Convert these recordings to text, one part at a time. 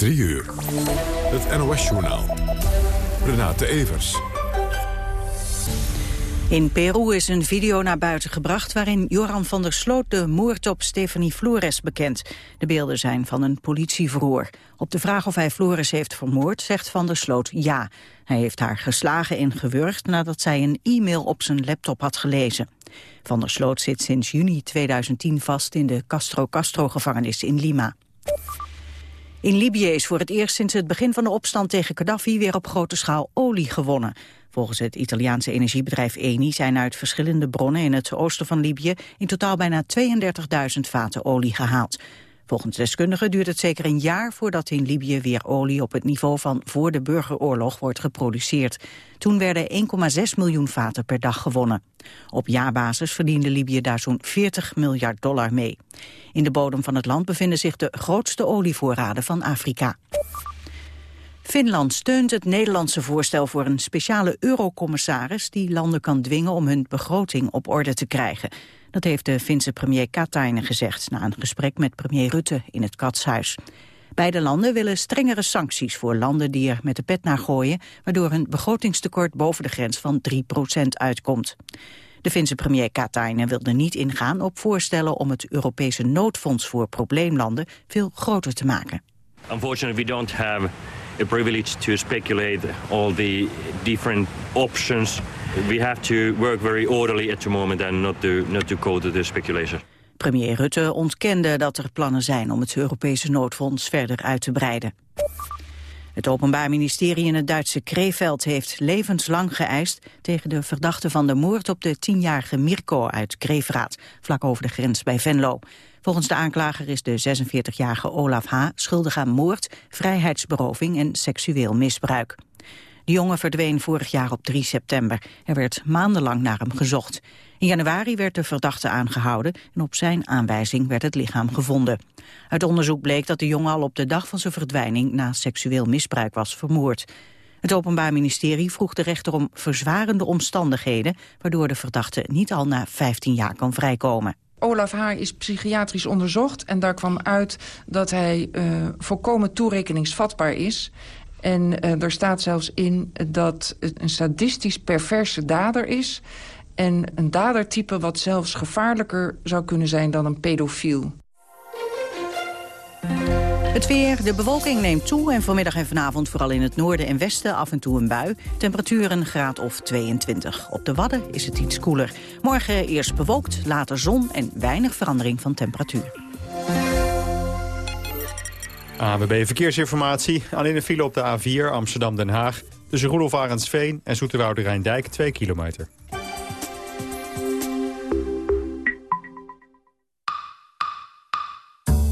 3 uur. Het NOS-journaal. Renate Evers. In Peru is een video naar buiten gebracht waarin Joran van der Sloot de moord op Stephanie Flores bekent. De beelden zijn van een politieverhoor. Op de vraag of hij Flores heeft vermoord zegt van der Sloot ja. Hij heeft haar geslagen en gewurgd nadat zij een e-mail op zijn laptop had gelezen. Van der Sloot zit sinds juni 2010 vast in de Castro Castro-gevangenis in Lima. In Libië is voor het eerst sinds het begin van de opstand tegen Gaddafi weer op grote schaal olie gewonnen. Volgens het Italiaanse energiebedrijf Eni zijn uit verschillende bronnen in het oosten van Libië in totaal bijna 32.000 vaten olie gehaald. Volgens deskundigen duurt het zeker een jaar voordat in Libië weer olie op het niveau van voor de burgeroorlog wordt geproduceerd. Toen werden 1,6 miljoen vaten per dag gewonnen. Op jaarbasis verdiende Libië daar zo'n 40 miljard dollar mee. In de bodem van het land bevinden zich de grootste olievoorraden van Afrika. Finland steunt het Nederlandse voorstel voor een speciale eurocommissaris die landen kan dwingen om hun begroting op orde te krijgen. Dat heeft de Finse premier Katainen gezegd na een gesprek met premier Rutte in het Katshuis. Beide landen willen strengere sancties voor landen die er met de pet naar gooien, waardoor een begrotingstekort boven de grens van 3% uitkomt. De Finse premier Katainen wilde niet ingaan op voorstellen om het Europese noodfonds voor probleemlanden veel groter te maken. Unfortunately, we don't have a privilege to speculate all the different options. We have to work very orderly at the moment and not to, not to go to the speculation. Premier Rutte ontkende dat er plannen zijn om het Europese noodfonds verder uit te breiden. Het Openbaar Ministerie in het Duitse Krefeld heeft levenslang geëist tegen de verdachte van de moord op de tienjarige Mirko uit Kreveraad, vlak over de grens bij Venlo. Volgens de aanklager is de 46-jarige Olaf H. schuldig aan moord, vrijheidsberoving en seksueel misbruik. De jongen verdween vorig jaar op 3 september. Er werd maandenlang naar hem gezocht. In januari werd de verdachte aangehouden en op zijn aanwijzing werd het lichaam gevonden. Uit onderzoek bleek dat de jongen al op de dag van zijn verdwijning na seksueel misbruik was vermoord. Het Openbaar Ministerie vroeg de rechter om verzwarende omstandigheden, waardoor de verdachte niet al na 15 jaar kan vrijkomen. Olaf Haar is psychiatrisch onderzocht en daar kwam uit dat hij uh, volkomen toerekeningsvatbaar is. En uh, er staat zelfs in dat het een sadistisch perverse dader is... en een dadertype wat zelfs gevaarlijker zou kunnen zijn dan een pedofiel. Het weer, de bewolking neemt toe en vanmiddag en vanavond vooral in het noorden en westen af en toe een bui. Temperatuur een graad of 22. Op de Wadden is het iets koeler. Morgen eerst bewolkt, later zon en weinig verandering van temperatuur. AWB Verkeersinformatie. Alleen een file op de A4 Amsterdam-Den Haag. Tussen Roelof Arendsveen en Zoeterwoude Rijndijk 2 kilometer.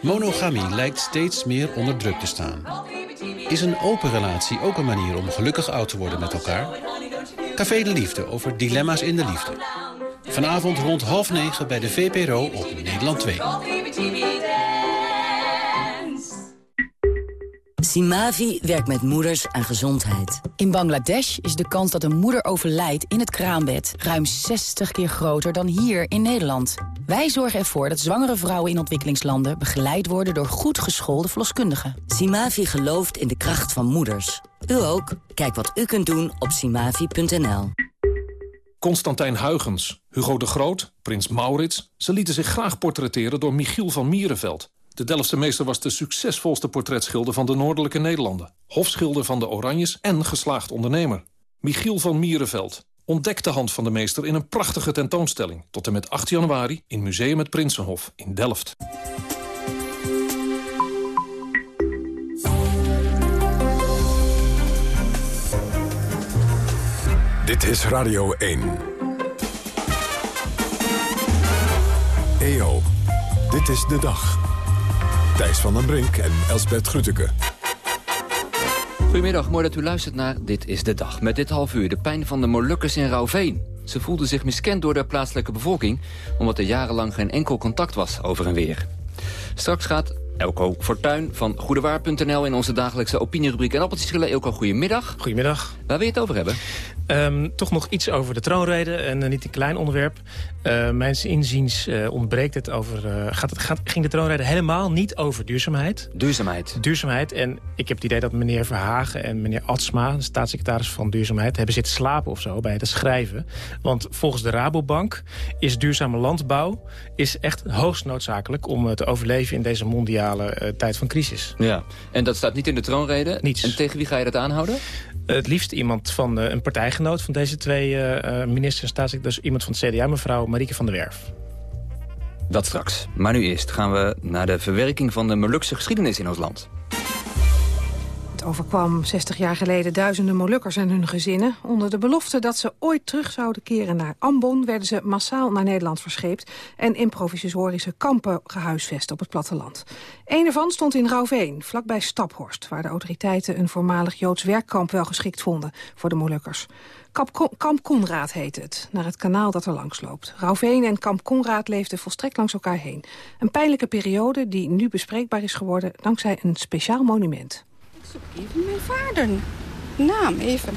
Monogamie lijkt steeds meer onder druk te staan. Is een open relatie ook een manier om gelukkig oud te worden met elkaar? Café de Liefde over dilemma's in de liefde. Vanavond rond half negen bij de VPRO op Nederland 2. Simavi werkt met moeders aan gezondheid. In Bangladesh is de kans dat een moeder overlijdt in het kraambed... ruim 60 keer groter dan hier in Nederland. Wij zorgen ervoor dat zwangere vrouwen in ontwikkelingslanden... begeleid worden door goed geschoolde verloskundigen. Simavi gelooft in de kracht van moeders. U ook? Kijk wat u kunt doen op simavi.nl. Constantijn Huygens, Hugo de Groot, prins Maurits... ze lieten zich graag portretteren door Michiel van Mierenveld... De Delftse meester was de succesvolste portretschilder van de Noordelijke Nederlanden. Hofschilder van de Oranjes en geslaagd ondernemer. Michiel van Mierenveld. Ontdek de hand van de meester in een prachtige tentoonstelling. Tot en met 8 januari in Museum het Prinsenhof in Delft. Dit is Radio 1. EO, dit is de dag. Thijs van den Brink en Elsbert Grütke. Goedemiddag, mooi dat u luistert naar Dit is de Dag. Met dit half uur de pijn van de Molukkers in Rauveen. Ze voelden zich miskend door de plaatselijke bevolking... omdat er jarenlang geen enkel contact was over en weer. Straks gaat Elko Fortuin van goedewaar.nl... in onze dagelijkse opinierubriek en appeltjes schillen. Elko, goedemiddag. Goedemiddag. Waar wil je het over hebben? Um, toch nog iets over de troonrede en uh, niet een klein onderwerp. Uh, mijn inziens uh, ontbreekt het over... gaat het, gaat, ging de troonrede helemaal niet over duurzaamheid. Duurzaamheid. Duurzaamheid. En ik heb het idee dat meneer Verhagen en meneer Atsma... de staatssecretaris van Duurzaamheid... hebben zitten slapen of zo bij het schrijven. Want volgens de Rabobank is duurzame landbouw... is echt hoogst noodzakelijk om te overleven in deze mondiale tijd van crisis. Ja, en dat staat niet in de troonrede? Niets. En tegen wie ga je dat aanhouden? Het liefst iemand van uh, een partijgenoot van deze twee uh, ministers en staatssecretaris. Dus iemand van het CDA, mevrouw Marieke van der Werf. Dat straks. Maar nu eerst gaan we naar de verwerking van de Molukse geschiedenis in ons land. Overkwam 60 jaar geleden duizenden Molukkers en hun gezinnen. Onder de belofte dat ze ooit terug zouden keren naar Ambon... werden ze massaal naar Nederland verscheept... en in provisorische kampen gehuisvest op het platteland. Een ervan stond in Rauwveen, vlakbij Staphorst... waar de autoriteiten een voormalig Joods werkkamp wel geschikt vonden voor de Molukkers. Kamp Conraad heet het, naar het kanaal dat er langs loopt. Rauwveen en Kamp Conraad leefden volstrekt langs elkaar heen. Een pijnlijke periode die nu bespreekbaar is geworden... dankzij een speciaal monument. Zoek even mijn vader. Naam even.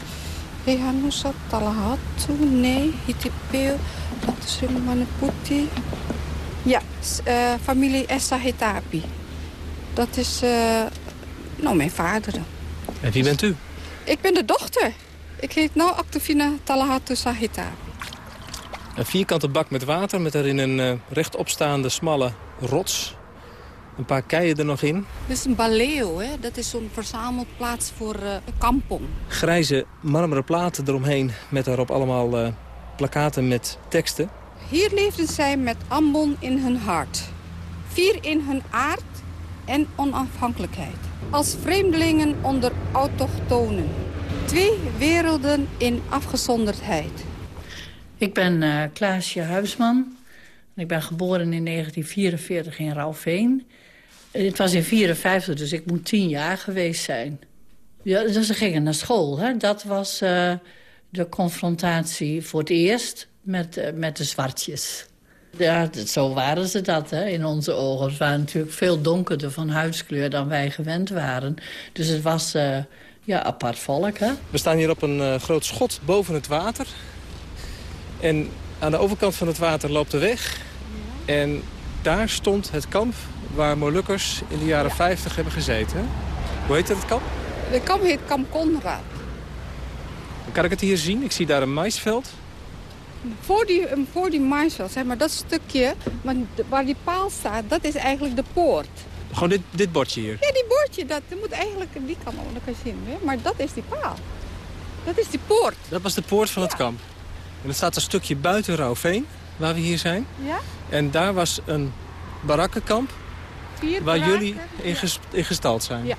Rehanusa Talahatu, nee, Hitipeo, Puti. Ja, uh, familie Essa Hitapi. Dat is, uh, nou, mijn vader. En wie bent u? Ik ben de dochter. Ik heet nou Actofina Talahatu Sahitapi. Een vierkante bak met water met erin een uh, rechtopstaande smalle rots een paar keien er nog in. Dit is een baleo, hè? dat is zo'n verzamelplaats voor uh, kampong. Grijze marmeren platen eromheen met daarop allemaal uh, plakaten met teksten. Hier leefden zij met Ambon in hun hart. Vier in hun aard en onafhankelijkheid. Als vreemdelingen onder autochtonen. Twee werelden in afgezonderdheid. Ik ben uh, Klaasje Huisman. Ik ben geboren in 1944 in Rauwveen. Het was in 54, dus ik moet tien jaar geweest zijn. Ja, dus ze gingen naar school. Hè? Dat was uh, de confrontatie voor het eerst met, uh, met de zwartjes. Ja, zo waren ze dat hè, in onze ogen. Ze waren natuurlijk veel donkerder van huidskleur dan wij gewend waren. Dus het was uh, ja, apart volk. Hè? We staan hier op een groot schot boven het water. En aan de overkant van het water loopt de weg. En daar stond het kamp waar Molukkers in de jaren ja. 50 hebben gezeten. Hoe heet het kamp? De kamp heet Kamp Conrad. Kan ik het hier zien? Ik zie daar een maisveld. Voor die, voor die maisveld, zeg maar, dat stukje waar die paal staat, dat is eigenlijk de poort. Gewoon dit, dit bordje hier? Ja, die bordje, dat moet eigenlijk, die kan dat kan zien, hè? maar dat is die paal. Dat is die poort. Dat was de poort van het kamp. En dat staat een stukje buiten Rauwveen, waar we hier zijn. Ja? En daar was een barakkenkamp Vier waar barakken. jullie in, ges in gestald zijn. Ja,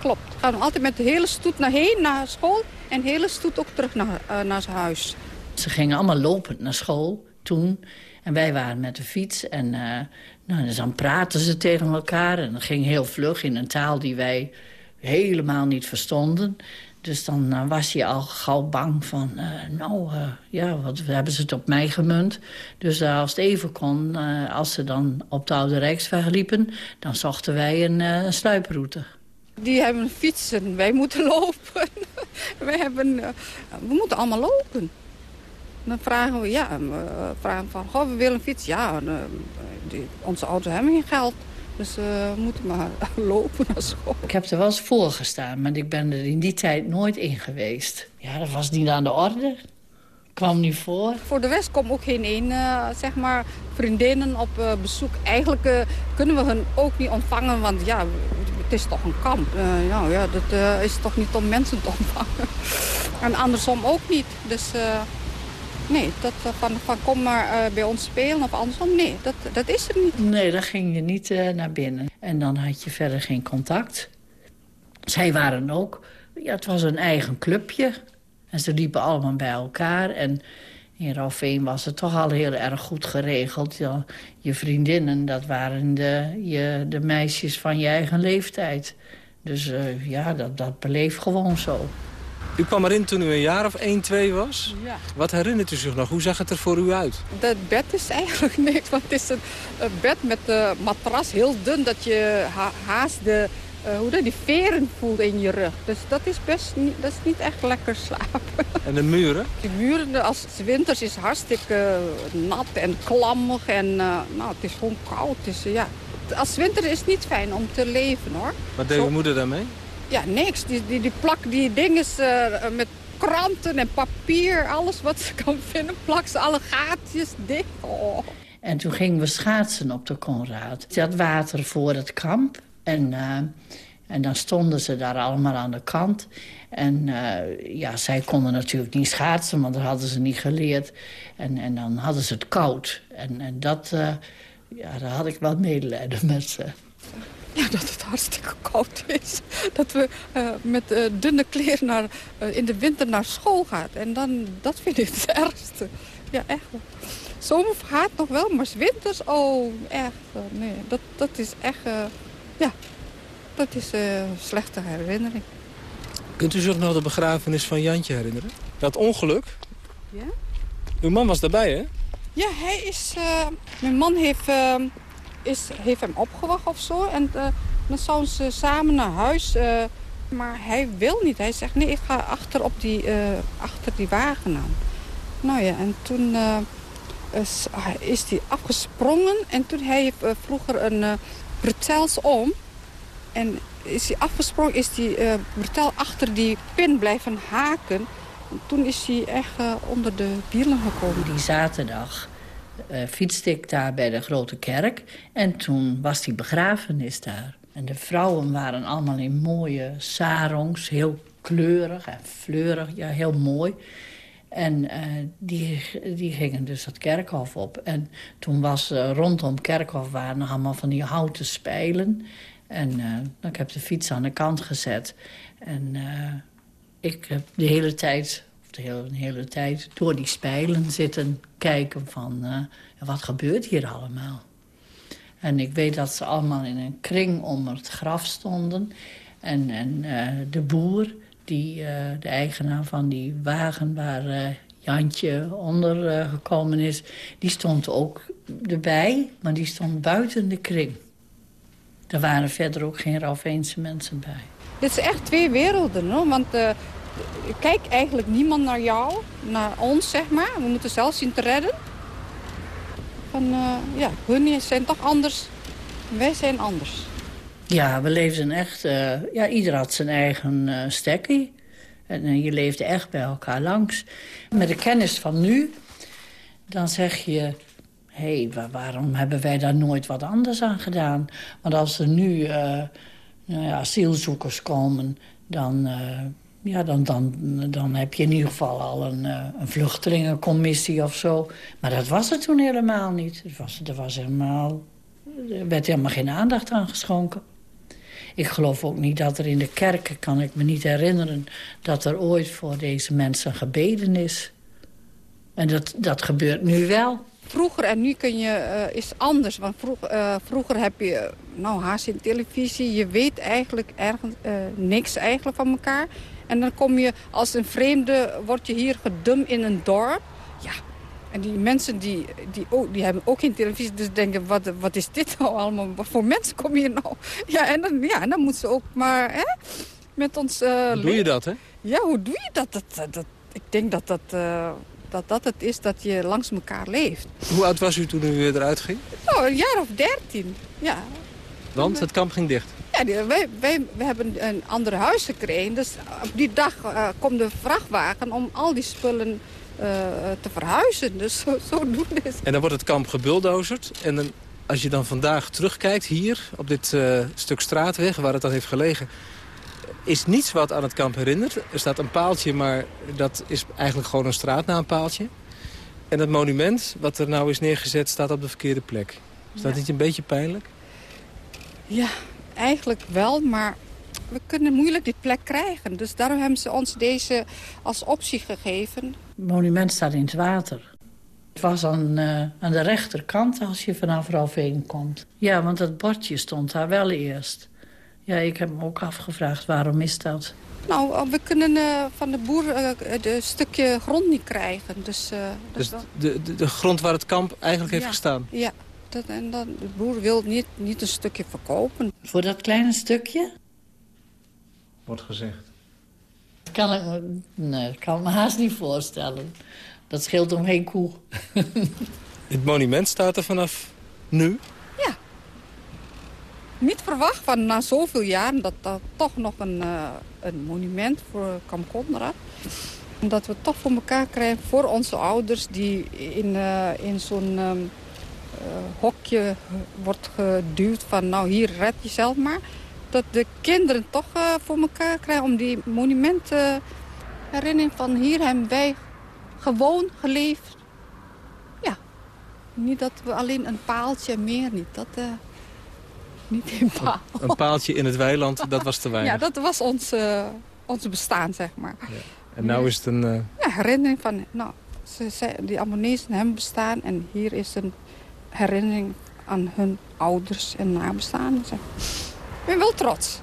klopt. We gaan altijd met de hele stoet naar heen, naar school. En de hele stoet ook terug naar, uh, naar zijn huis. Ze gingen allemaal lopend naar school toen. En wij waren met de fiets. En uh, nou, dus dan praten ze tegen elkaar. En dat ging heel vlug in een taal die wij helemaal niet verstonden. Dus dan uh, was je al gauw bang van, uh, nou, uh, ja, wat hebben ze het op mij gemunt. Dus als het even kon, als ze dan op de Oude Rijksweg liepen... dan zochten wij een, sluiproute. Die hebben fietsen, wij moeten lopen. wij hebben, we moeten allemaal lopen. Dan vragen we, ja, we vragen van, goh, we willen een fiets. Ja, onze ouders hebben geen geld. Dus uh, we moeten maar lopen naar school. Ik heb er wel eens voor gestaan, maar ik ben er in die tijd nooit in geweest. Ja, dat was niet aan de orde. Kwam niet voor. Voor de rest komt ook geen een, uh, zeg maar, vriendinnen op uh, bezoek. Eigenlijk uh, kunnen we hen ook niet ontvangen, want ja, het is toch een kamp. nou ja, dat is toch niet om mensen te ontvangen. en andersom ook niet. Dus Nee, dat, van, van kom maar uh, bij ons spelen of andersom, nee, dat, dat is er niet. Nee, dan ging je niet uh, naar binnen. En dan had je verder geen contact. Zij waren ook, ja, het was een eigen clubje. En ze liepen allemaal bij elkaar. En in Rauwveen was het toch al heel erg goed geregeld. Ja, je vriendinnen, dat waren de, je, de meisjes van je eigen leeftijd. Dus uh, ja, dat, dat beleef gewoon zo. U kwam erin toen u een jaar of 1, 2 was? Ja. Wat herinnert u zich nog? Hoe zag het er voor u uit? Dat bed is eigenlijk niks, want het is een, bed met een matras heel dun... dat je ha haast de, uh, hoe dat, die veren voelt in je rug. Dus dat is best niet, dat is niet echt lekker slapen. En de muren? Die muren, als het winters is hartstikke nat en klammig. En uh, nou, het is gewoon koud. Dus, ja. Als winter is het niet fijn om te leven, hoor. Wat deed uw moeder daarmee? Ja, niks. Die, die, die plak die dingen uh, met kranten en papier, alles wat ze kan vinden, plak ze alle gaatjes dicht. Oh. En toen gingen we schaatsen op de Conrad. Ze had water voor het kamp. En, uh, en dan stonden ze daar allemaal aan de kant. En uh, ja, zij konden natuurlijk niet schaatsen, want dat hadden ze niet geleerd. En, en dan hadden ze het koud. En, en dat, ja, daar had ik wel medelijden met ze. Ja, dat het hartstikke koud is. Dat we uh, met uh, dunne kleren naar, uh, in de winter naar school gaan. En dan, dat vind ik het ergste. Ja, echt. Zomer gaat nog wel, maar winters, oh, echt. nee, dat, dat is echt, ja, dat is een slechte herinnering. Kunt u zich nog de begrafenis van Jantje herinneren? Dat ongeluk? Ja. Uw man was daarbij, hè? Ja, hij is, mijn man heeft is, heeft hem opgewacht of zo. En uh, dan zouden ze samen naar huis. Uh, maar hij wil niet. Hij zegt, nee, ik ga achter, op die, uh, achter die wagen aan. Nou ja, en toen is, hij afgesprongen. En toen hij heeft vroeger een uh, om. En is hij afgesprongen, is hij brutel achter die pin blijven haken. En toen is hij echt onder de wielen gekomen. Die zaterdag uh, fietste ik daar bij de grote kerk. En toen was die begrafenis daar. En de vrouwen waren allemaal in mooie sarongs. Heel kleurig en fleurig. Ja, heel mooi. En uh, die, die gingen dus het kerkhof op. En toen was uh, rondom kerkhof waren allemaal van die houten spijlen. En ik heb de fiets aan de kant gezet. En ik heb de hele tijd de hele, hele tijd door die spijlen zitten kijken van... Uh, wat gebeurt hier allemaal? En ik weet dat ze allemaal in een kring om het graf stonden. En, en uh, de boer, die, uh, de eigenaar van die wagen waar Jantje onder gekomen is... die stond ook erbij, maar die stond buiten de kring. Er waren verder ook geen Rauveense mensen bij. Dit is echt twee werelden, hoor. want kijkt eigenlijk niemand naar jou, naar ons, zeg maar. We moeten zelf zien te redden. Van, uh, ja, hun zijn toch anders. Wij zijn anders. Ja, we leefden echt... Uh, ja, ieder had zijn eigen uh, stekkie. En je leefde echt bij elkaar langs. Met de kennis van nu, dan zeg je... hé, hey, waarom hebben wij daar nooit wat anders aan gedaan? Want als er nu nou ja, asielzoekers komen, dan ja, dan, dan, dan heb je in ieder geval al een, uh, een vluchtelingencommissie of zo. Maar dat was het toen helemaal niet. Er, was, er, was helemaal, er werd helemaal geen aandacht aan geschonken. Ik geloof ook niet dat er in de kerken, kan ik me niet herinneren... dat er ooit voor deze mensen gebeden is. En dat, dat gebeurt nu wel. Vroeger en nu kun je, uh, is anders. Want uh, vroeger heb je nou, haast in televisie. Je weet eigenlijk uh, niks eigenlijk van elkaar. En dan kom je als een vreemde, word je hier gedumpt in een dorp. Ja, en die mensen die, die, ook, die hebben ook geen televisie. Dus denken, wat, wat is dit nou allemaal? Wat voor mensen kom je nou? Ja, en dan, ja, dan moeten ze ook maar hè, met ons uh, Hoe doe je dat, hè? Ja, hoe doe je dat? dat, dat ik denk dat dat, uh, dat dat het is dat je langs elkaar leeft. Hoe oud was u toen u eruit ging? Nou, een jaar of dertien, ja. Want het kamp ging dicht? Ja, wij, wij, wij hebben een ander huis gekregen. Dus op die dag uh, komt de vrachtwagen om al die spullen uh, te verhuizen. Dus zo, zo doen we En dan wordt het kamp gebuldozerd. En dan, als je dan vandaag terugkijkt hier op dit uh, stuk straatweg waar het dan heeft gelegen... is niets wat aan het kamp herinnert. Er staat een paaltje, maar dat is eigenlijk gewoon een straatnaampaaltje. En het monument wat er nou is neergezet staat op de verkeerde plek. Is dat ja. niet een beetje pijnlijk? Ja, eigenlijk wel, maar we kunnen moeilijk die plek krijgen. Dus daarom hebben ze ons deze als optie gegeven. Het monument staat in het water. Het was aan, uh, aan de rechterkant als je vanaf Roveen komt. Ja, want dat bordje stond daar wel eerst. Ja, ik heb me ook afgevraagd waarom is dat. Nou, uh, we kunnen uh, van de boer uh, een stukje grond niet krijgen. Dus, dus de, de, de, grond waar het kamp eigenlijk heeft ja, gestaan? Ja, dat, en dan, de boer wil niet, niet een stukje verkopen. Voor dat kleine stukje? Wordt gezegd. Kan ik, nee, dat kan ik me haast niet voorstellen. Dat scheelt om geen koe. Het monument staat er vanaf nu? Ja. Niet verwacht van na zoveel jaren dat er toch nog een, uh, een monument voor Kamp Konrad. Dat we toch voor elkaar krijgen voor onze ouders die in, uh, in zo'n um, uh, hokje wordt geduwd van nou hier red jezelf maar. Dat de kinderen toch voor elkaar krijgen om die monumenten herinnering van hier hebben wij gewoon geleefd. Ja, niet dat we alleen een paaltje meer niet. Dat, uh, niet een paal. Een paaltje in het weiland, dat was te weinig. Ja, dat was ons, uh, ons bestaan, zeg maar. Ja. En nu is het een... Uh... Ja, herinnering van, nou, ze, ze, die Ammonezen hebben bestaan. En hier is een herinnering aan hun ouders en nabestaanden. Ik ben wel trots.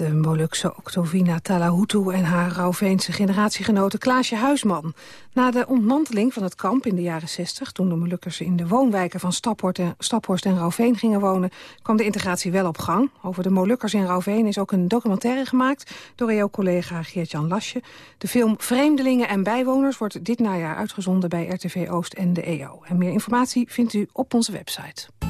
De Molukse Octovina Talahutu en haar Rauveense generatiegenote Klaasje Huisman. Na de ontmanteling van het kamp in de jaren 60, toen de Molukkers in de woonwijken van Staphorst en, Staphorst en Rauveen gingen wonen, kwam de integratie wel op gang. Over de Molukkers in Rauveen is ook een documentaire gemaakt door EO-collega Geert-Jan Lasje. De film Vreemdelingen en Bijwoners wordt dit najaar uitgezonden bij RTV Oost en de EO. En meer informatie vindt u op onze website.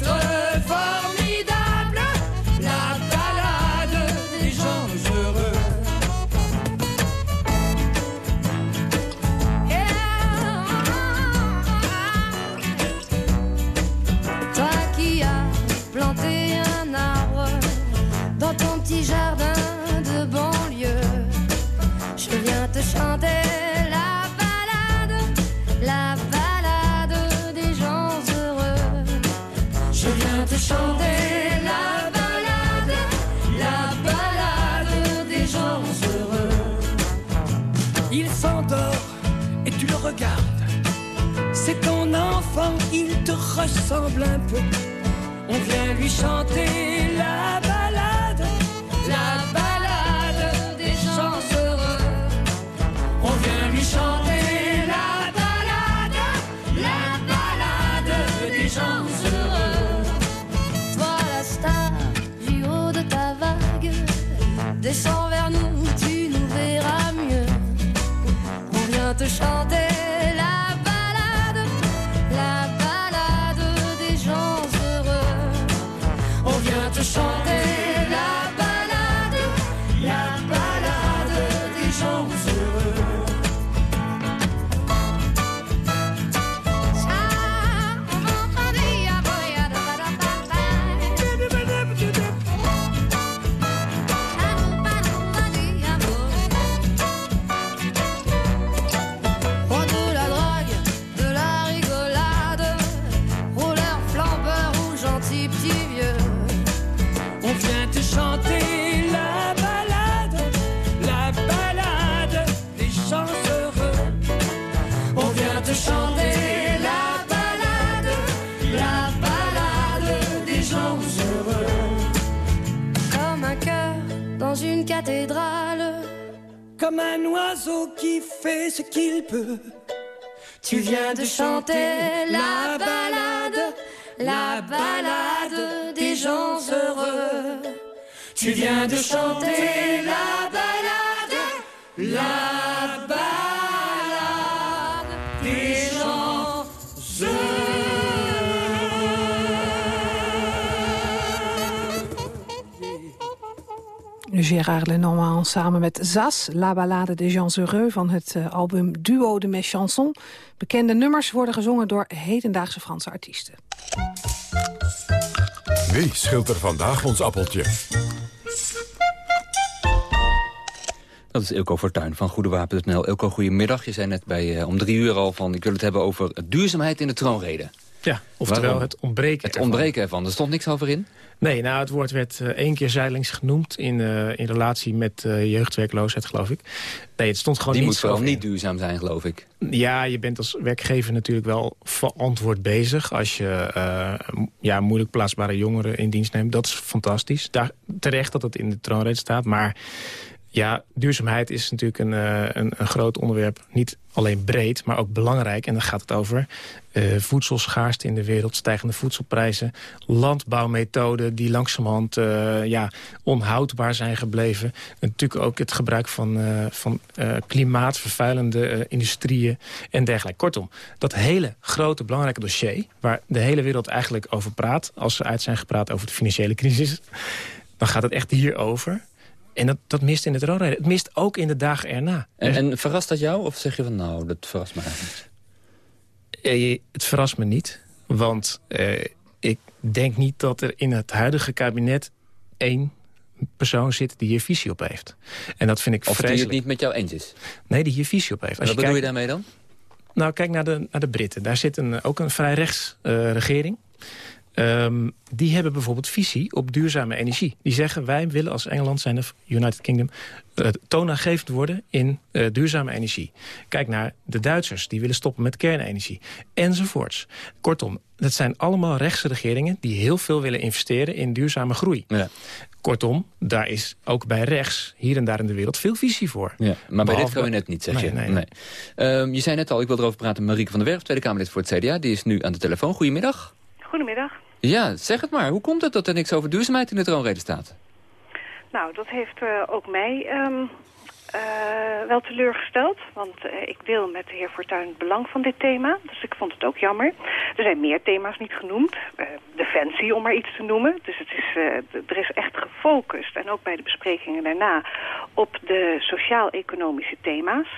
Victoire enfant, il te ressemble un peu. On vient lui chanter la la balade Tu viens de chanter la balade, la balade des gens heureux. Tu viens de chanter la Gérard Lenormand samen met Zas, La Ballade des Gens Heureux... van het eh, album Duo de Mes Chansons. Bekende nummers worden gezongen door hedendaagse Franse artiesten. Wie schilt er vandaag ons appeltje? Dat is Ilko Fortuyn van GoedeWapen.nl. Ilko, goedemiddag. Je zei net bij, eh, om drie uur al van... ik wil het hebben over duurzaamheid in de troonrede. Ja, oftewel Waarom? het ontbreken Het ontbreken ervan. Er stond niks over in? Nee, nou, het woord werd eh, één keer zijdelings genoemd... in, eh, in relatie met eh, jeugdwerkloosheid, geloof ik. Nee, het stond gewoon Die moet vooral in. niet duurzaam zijn, geloof ik. Ja, je bent als werkgever natuurlijk wel verantwoord bezig... als je ja, moeilijk plaatsbare jongeren in dienst neemt. Dat is fantastisch. Daar, terecht dat het in de troonrede staat, maar... Ja, duurzaamheid is natuurlijk een, eh, een, een groot onderwerp. Niet alleen breed, maar ook belangrijk. En dan gaat het over eh, voedselschaarste in de wereld, stijgende voedselprijzen... landbouwmethoden die langzamerhand eh, ja, onhoudbaar zijn gebleven. En natuurlijk ook het gebruik van, van klimaatvervuilende industrieën en dergelijke. Kortom, dat hele grote belangrijke dossier... waar de hele wereld eigenlijk over praat... als ze uit zijn gepraat over de financiële crisis... dan gaat het echt hierover... En dat, dat mist in het roodrijden. Het mist ook in de dagen erna. En, en verrast dat jou? Of zeg je van, nou, dat verrast me eigenlijk niet? Eh, het verrast me niet. Want eh, ik denk niet dat er in het huidige kabinet één persoon zit die hier visie op heeft. En dat vind ik Of die het vreselijk. niet met jou eens is? Nee, die hier visie op heeft. Wat bedoel je daarmee dan? Nou, kijk naar de, naar de Britten. Daar zit een, ook een vrij rechts eh, regering. Ehm, die hebben bijvoorbeeld visie op duurzame energie. Die zeggen, wij willen als Engeland zijn of United Kingdom... eh, toonaangevend worden in eh, duurzame energie. Kijk naar de Duitsers, die willen stoppen met kernenergie. Enzovoorts. Kortom, dat zijn allemaal rechtse regeringen... die heel veel willen investeren in duurzame groei. Ja. Kortom, daar is ook bij rechts, hier en daar in de wereld, veel visie voor. Ja, maar bij dit kabinet niet, zeg Nee, je? nee, nee. Ehm, je zei net al, ik wil erover praten met Marieke van der Werf... Tweede Kamerlid voor het CDA. Die is nu aan de telefoon. Goedemiddag. Goedemiddag. Ja, zeg het maar. Hoe komt het dat er niks over duurzaamheid in de troonrede staat? Nou, dat heeft eh, ook mij ehm, eh, wel teleurgesteld. Want eh, ik deel met de heer Fortuyn het belang van dit thema. Dus ik vond het ook jammer. Er zijn meer thema's niet genoemd. Defensie, om maar iets te noemen. Dus het is, er is echt gefocust. En ook bij de besprekingen daarna op de sociaal-economische thema's.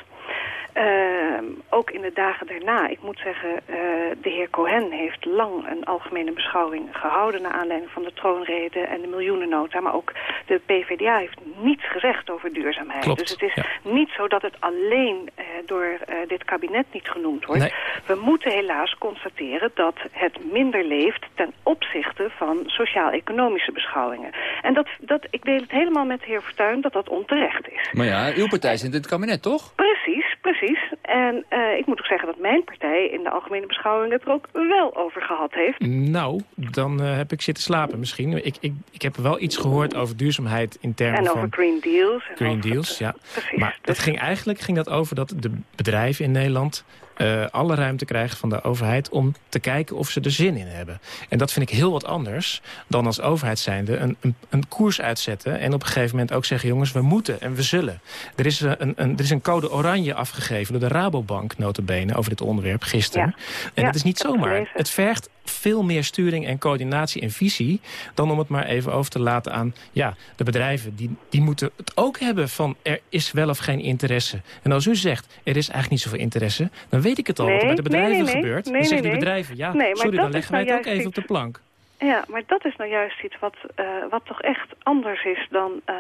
Ehm, ook in de dagen daarna, ik moet zeggen, eh, de heer Cohen heeft lang een algemene beschouwing gehouden... naar aanleiding van de troonrede en de miljoenennota. Maar ook de PvdA heeft niets gezegd over duurzaamheid. Klopt, dus het is niet zo dat het alleen eh, door eh, dit kabinet niet genoemd wordt. Nee. We moeten helaas constateren dat het minder leeft ten opzichte van sociaal-economische beschouwingen. En dat, dat, ik deel het helemaal met de heer Fortuyn dat dat onterecht is. Maar ja, uw partij zit in het kabinet, toch? Precies, precies. En eh, ik moet ook zeggen dat mijn partij in de algemene beschouwing het er ook wel over gehad heeft. Nou, dan eh, heb ik zitten slapen misschien. Ik, ik, ik heb wel iets gehoord over duurzaamheid in termen En van... over Green Deals. En Green Deals, ja. Maar dat ging, eigenlijk ging dat over dat de bedrijven in Nederland... eh, alle ruimte krijgen van de overheid om te kijken of ze er zin in hebben. En dat vind ik heel wat anders dan als overheid zijnde een, een, een koers uitzetten... en op een gegeven moment ook zeggen, jongens, we moeten en we zullen. Er is eh, een, een, er is een code oranje afgegeven door de Rabobank, notabene, over dit onderwerp gisteren. En Ja, dat is niet zomaar. Het vergt veel meer sturing en coördinatie en visie... dan om het maar even over te laten aan ja, de bedrijven. Die, die moeten het ook hebben van er is wel of geen interesse. En als u zegt er is eigenlijk niet zoveel interesse... dan weet ik het al wat er met de bedrijven nee, nee. gebeurt. Dan zeggen die bedrijven, ja, sorry, dan leggen wij nou het ook even op de plank. Ja, maar dat is nou juist iets wat, eh, wat toch echt anders is dan eh,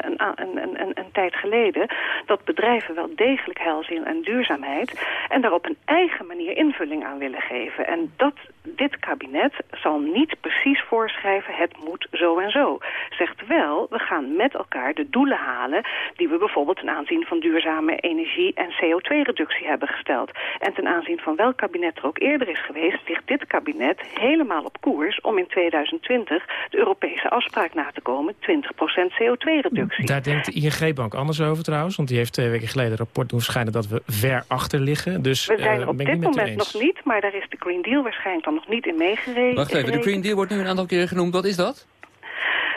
een, een, een, een, tijd geleden. Dat bedrijven wel degelijk heil zien aan duurzaamheid en daar op een eigen manier invulling aan willen geven. En dat, dit kabinet zal niet precies voorschrijven het moet zo en zo. Zegt wel, we gaan met elkaar de doelen halen die we bijvoorbeeld ten aanzien van duurzame energie en CO2-reductie hebben gesteld. En ten aanzien van welk kabinet er ook eerder is geweest, ligt dit kabinet helemaal op koers om om in 2020 de Europese afspraak na te komen, 20% CO2-reductie. Daar denkt de ING-bank anders over trouwens. Want die heeft twee weken geleden een rapport doen verschijnen dat we ver achter liggen. Dus, we zijn uh, er op dit moment nog niet, maar daar is de Green Deal waarschijnlijk dan nog niet in meegereden. Wacht even, de Green Deal wordt nu een aantal keer genoemd. Wat is dat?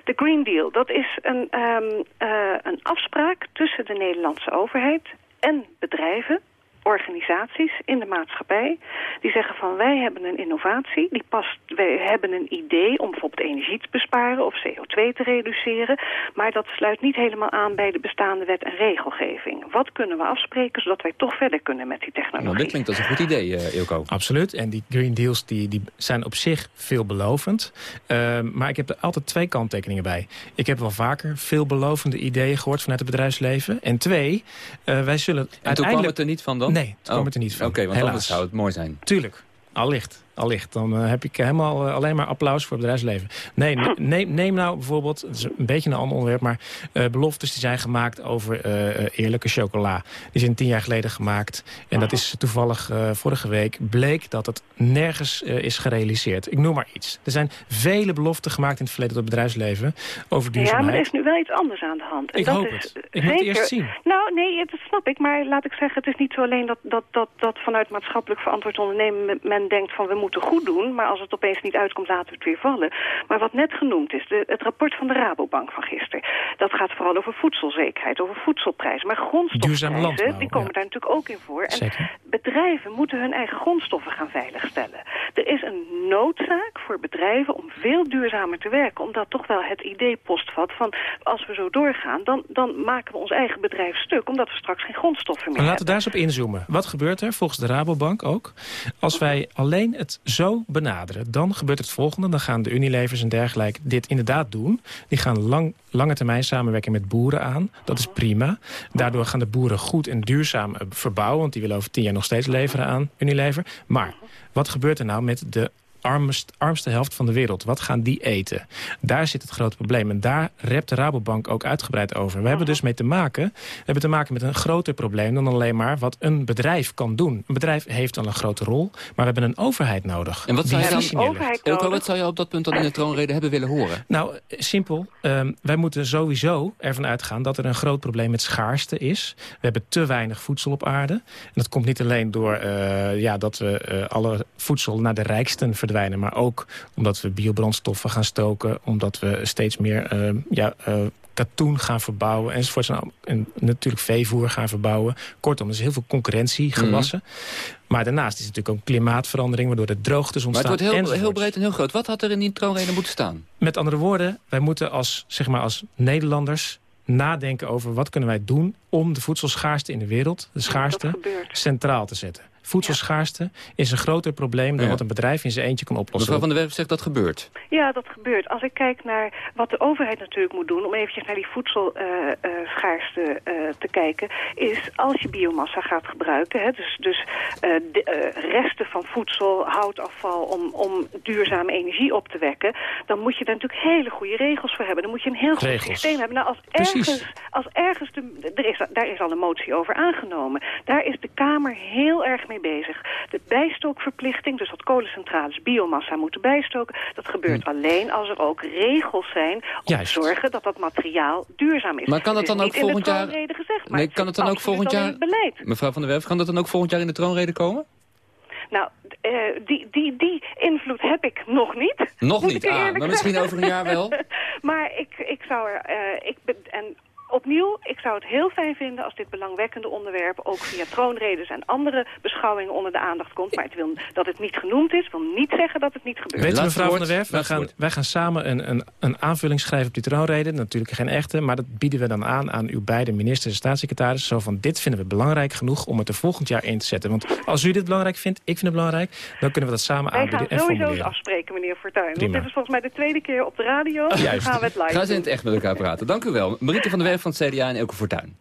De Green Deal, dat is een, ehm, eh, een afspraak tussen de Nederlandse overheid en bedrijven, organisaties in de maatschappij, die zeggen van wij hebben een innovatie, die past, wij hebben een idee om bijvoorbeeld energie te besparen of CO2 te reduceren, maar dat sluit niet helemaal aan bij de bestaande wet en regelgeving. Wat kunnen we afspreken zodat wij toch verder kunnen met die technologie? Nou, dit klinkt als een goed idee, uh, Ilko. Absoluut. En die Green Deals die, die zijn op zich veelbelovend. Uh, maar ik heb er altijd twee kanttekeningen bij. Ik heb wel vaker veelbelovende ideeën gehoord vanuit het bedrijfsleven. En twee, uh, wij zullen en uiteindelijk... toen kwam het er niet van dan? Nee, toen oh. kwam het er niet van. Oké, okay, want Helaas. anders zou het mooi zijn. Tuurlijk, allicht. Allicht. Dan uh, heb ik helemaal uh, alleen maar applaus voor het bedrijfsleven. Nee, ne neem, neem nou bijvoorbeeld, het is een beetje een ander onderwerp... maar uh, beloftes die zijn gemaakt over eerlijke chocola. Die zijn tien jaar geleden gemaakt. En dat is toevallig vorige week bleek dat het nergens is gerealiseerd. Ik noem maar iets. Er zijn vele beloften gemaakt in het verleden tot het bedrijfsleven... over duurzaamheid. Ja, maar er is nu wel iets anders aan de hand. En ik dat hoop is het. Ik zeker... moet het eerst zien. Nou, nee, dat snap ik. Maar laat ik zeggen, het is niet zo alleen dat, dat, dat, dat vanuit maatschappelijk verantwoord ondernemen... men denkt van we moeten goed doen, maar als het opeens niet uitkomt laten we het weer vallen. Maar wat net genoemd is, de, het rapport van de Rabobank van gisteren... dat gaat vooral over voedselzekerheid, over voedselprijzen. Maar grondstofprijzen, landbouw, die komen ja. daar natuurlijk ook in voor. En Zeker. bedrijven moeten hun eigen grondstoffen gaan veiligstellen. Er is een noodzaak voor bedrijven om veel duurzamer te werken... omdat toch wel het idee postvat van als we zo doorgaan... dan, dan maken we ons eigen bedrijf stuk, omdat we straks geen grondstoffen meer Maar hebben. laten we daar eens op inzoomen. Wat gebeurt er, volgens de Rabobank ook... als wij alleen het zo benaderen, dan gebeurt het volgende. Dan gaan de Unilevers en dergelijke dit inderdaad doen. Die gaan lang, lange termijn samenwerken met boeren aan. Dat is prima. Daardoor gaan de boeren goed en duurzaam eh, verbouwen... want die willen over tien jaar nog steeds leveren aan Unilever. Maar wat gebeurt er nou met de armst, armste helft van de wereld. Wat gaan die eten? Daar zit het grote probleem. En daar rept de Rabobank ook uitgebreid over. We hebben dus mee te maken, we hebben te maken met een groter probleem... dan alleen maar wat een bedrijf kan doen. Een bedrijf heeft al een grote rol, maar we hebben een overheid nodig. En wat zou, je dan, overheid Elko, wat zou je op dat punt dan in de troonrede hebben willen horen? Nou, simpel. Um, wij moeten sowieso ervan uitgaan dat er een groot probleem met schaarste is. We hebben te weinig voedsel op aarde. En dat komt niet alleen door uh, ja, dat we uh, alle voedsel naar de rijksten verdwijnen verdwijnen. Maar ook omdat we biobrandstoffen gaan stoken. Omdat we steeds meer uh, ja, uh, katoen gaan verbouwen. Enzovoort. En natuurlijk veevoer gaan verbouwen. Kortom, er is heel veel concurrentie gewassen. Mm. Maar daarnaast is het natuurlijk ook klimaatverandering... waardoor de droogtes ontstaan. Maar het wordt heel, heel breed en heel groot. Wat had er in die troonrede moeten staan? Met andere woorden, wij moeten als, zeg maar, als Nederlanders nadenken over wat kunnen wij doen... om de voedselschaarste in de wereld, de schaarste, centraal te zetten. Voedselschaarste is een groter probleem dan Ja. wat een bedrijf in zijn eentje kan oplossen. Mevrouw van der Werf zegt dat gebeurt. Ja, dat gebeurt. Als ik kijk naar wat de overheid natuurlijk moet doen... om eventjes naar die voedselschaarste uh, uh, te kijken... is als je biomassa gaat gebruiken... Hè, dus, dus uh, de, resten van voedsel, houtafval... Om, om duurzame energie op te wekken... dan moet je daar natuurlijk hele goede regels voor hebben. Dan moet je een heel goed Regels. systeem hebben. Nou, als Precies. ergens, als ergens de, er is, daar is al een motie over aangenomen. Daar is de Kamer heel erg mee bezig. De bijstookverplichting, dus dat kolencentrales biomassa moeten bijstoken... dat gebeurt alleen als er ook regels zijn om Hm. Juist. te zorgen dat dat materiaal duurzaam is. Maar kan dat dan ook volgend jaar- gezegd, maar Nee, kan het dan ook volgend jaar... beleid. Mevrouw van der Werf, kan dat dan ook volgend jaar in de troonrede komen? Nou, eh, die, die, die invloed heb ik nog niet. Nog niet, ah, maar misschien over een jaar wel. maar ik, ik zou er... eh, ik ben, en opnieuw, ik zou het heel fijn vinden als dit belangwekkende onderwerp... ook via troonredes en andere beschouwingen onder de aandacht komt. Maar het wil, dat het niet genoemd is, wil niet zeggen dat het niet gebeurt. Weet u, mevrouw van der Werf, wij gaan, wij gaan samen een, een, een aanvulling schrijven op die troonrede. Natuurlijk geen echte, maar dat bieden we dan aan aan uw beide ministers en staatssecretaris. Zo van, dit vinden we belangrijk genoeg om het er volgend jaar in te zetten. Want als u dit belangrijk vindt, ik vind het belangrijk... dan kunnen we dat samen Wij gaan aanbieden en sowieso eens afspreken, meneer Fortuyn. Want dit is volgens mij de tweede keer op de radio. Dan Juist. gaan we het live Gaan ze in het echt met elkaar praten. Dank u wel. Marieke van der Werf van het CDA en Elke Fortuyn.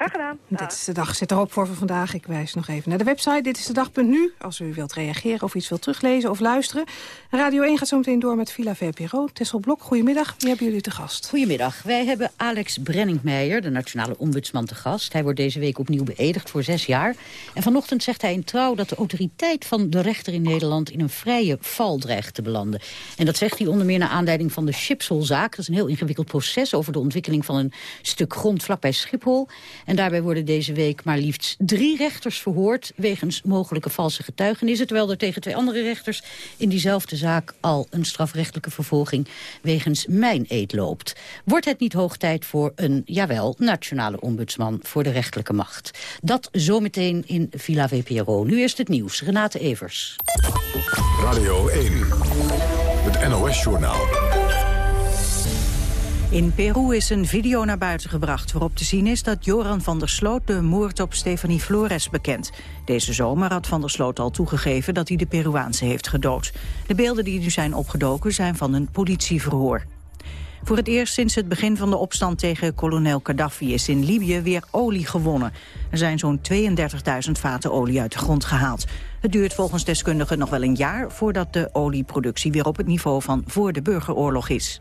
Graag gedaan. Dit is de dag zit erop voor vandaag. Ik wijs nog even naar de website. Dit is de dag.nu. Als u wilt reageren of iets wilt teruglezen of luisteren. Radio 1 gaat zo meteen door met Villa VPRO. Tessel Blok, goedemiddag. Wie hebben jullie te gast? Goedemiddag. Wij hebben Alex Brenningmeijer, de nationale ombudsman, te gast. Hij wordt deze week opnieuw beëdigd voor zes jaar. En vanochtend zegt hij in trouw dat de autoriteit van de rechter in Nederland... in een vrije val dreigt te belanden. En dat zegt hij onder meer naar aanleiding van de Schipholzaak. Dat is een heel ingewikkeld proces over de ontwikkeling van een stuk grond vlakbij Schiphol. En daarbij worden deze week maar liefst drie rechters verhoord... wegens mogelijke valse getuigenissen... terwijl er tegen twee andere rechters in diezelfde zaak... al een strafrechtelijke vervolging wegens mijn eet loopt. Wordt het niet hoog tijd voor een, jawel, nationale ombudsman... voor de rechterlijke macht? Dat zometeen in Villa VPRO. Nu eerst het nieuws. Renate Evers. Radio 1, het NOS-journaal. In Peru is een video naar buiten gebracht waarop te zien is dat Joran van der Sloot de moord op Stefanie Flores bekent. Deze zomer had van der Sloot al toegegeven dat hij de Peruaanse heeft gedood. De beelden die nu zijn opgedoken zijn van een politieverhoor. Voor het eerst sinds het begin van de opstand tegen kolonel Gaddafi is in Libië weer olie gewonnen. Er zijn zo'n 32.000 vaten olie uit de grond gehaald. Het duurt volgens deskundigen nog wel een jaar voordat de olieproductie weer op het niveau van voor de burgeroorlog is.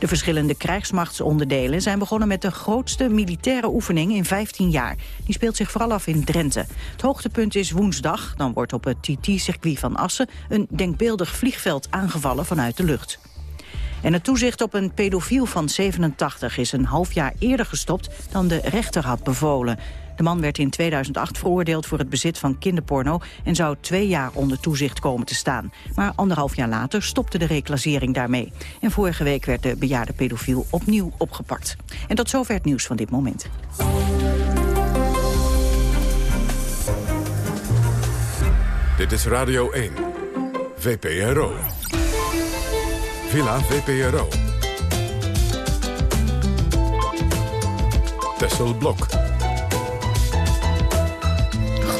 De verschillende krijgsmachtsonderdelen zijn begonnen met de grootste militaire oefening in 15 jaar. Die speelt zich vooral af in Drenthe. Het hoogtepunt is woensdag. Dan wordt op het TT-circuit van Assen een denkbeeldig vliegveld aangevallen vanuit de lucht. En het toezicht op een pedofiel van 87 is een half jaar eerder gestopt dan de rechter had bevolen. De man werd in 2008 veroordeeld voor het bezit van kinderporno... en zou twee jaar onder toezicht komen te staan. Maar anderhalf jaar later stopte de reclassering daarmee. En vorige week werd de bejaarde pedofiel opnieuw opgepakt. En tot zover het nieuws van dit moment. Dit is Radio 1, VPRO. Villa VPRO. Tessel Blok.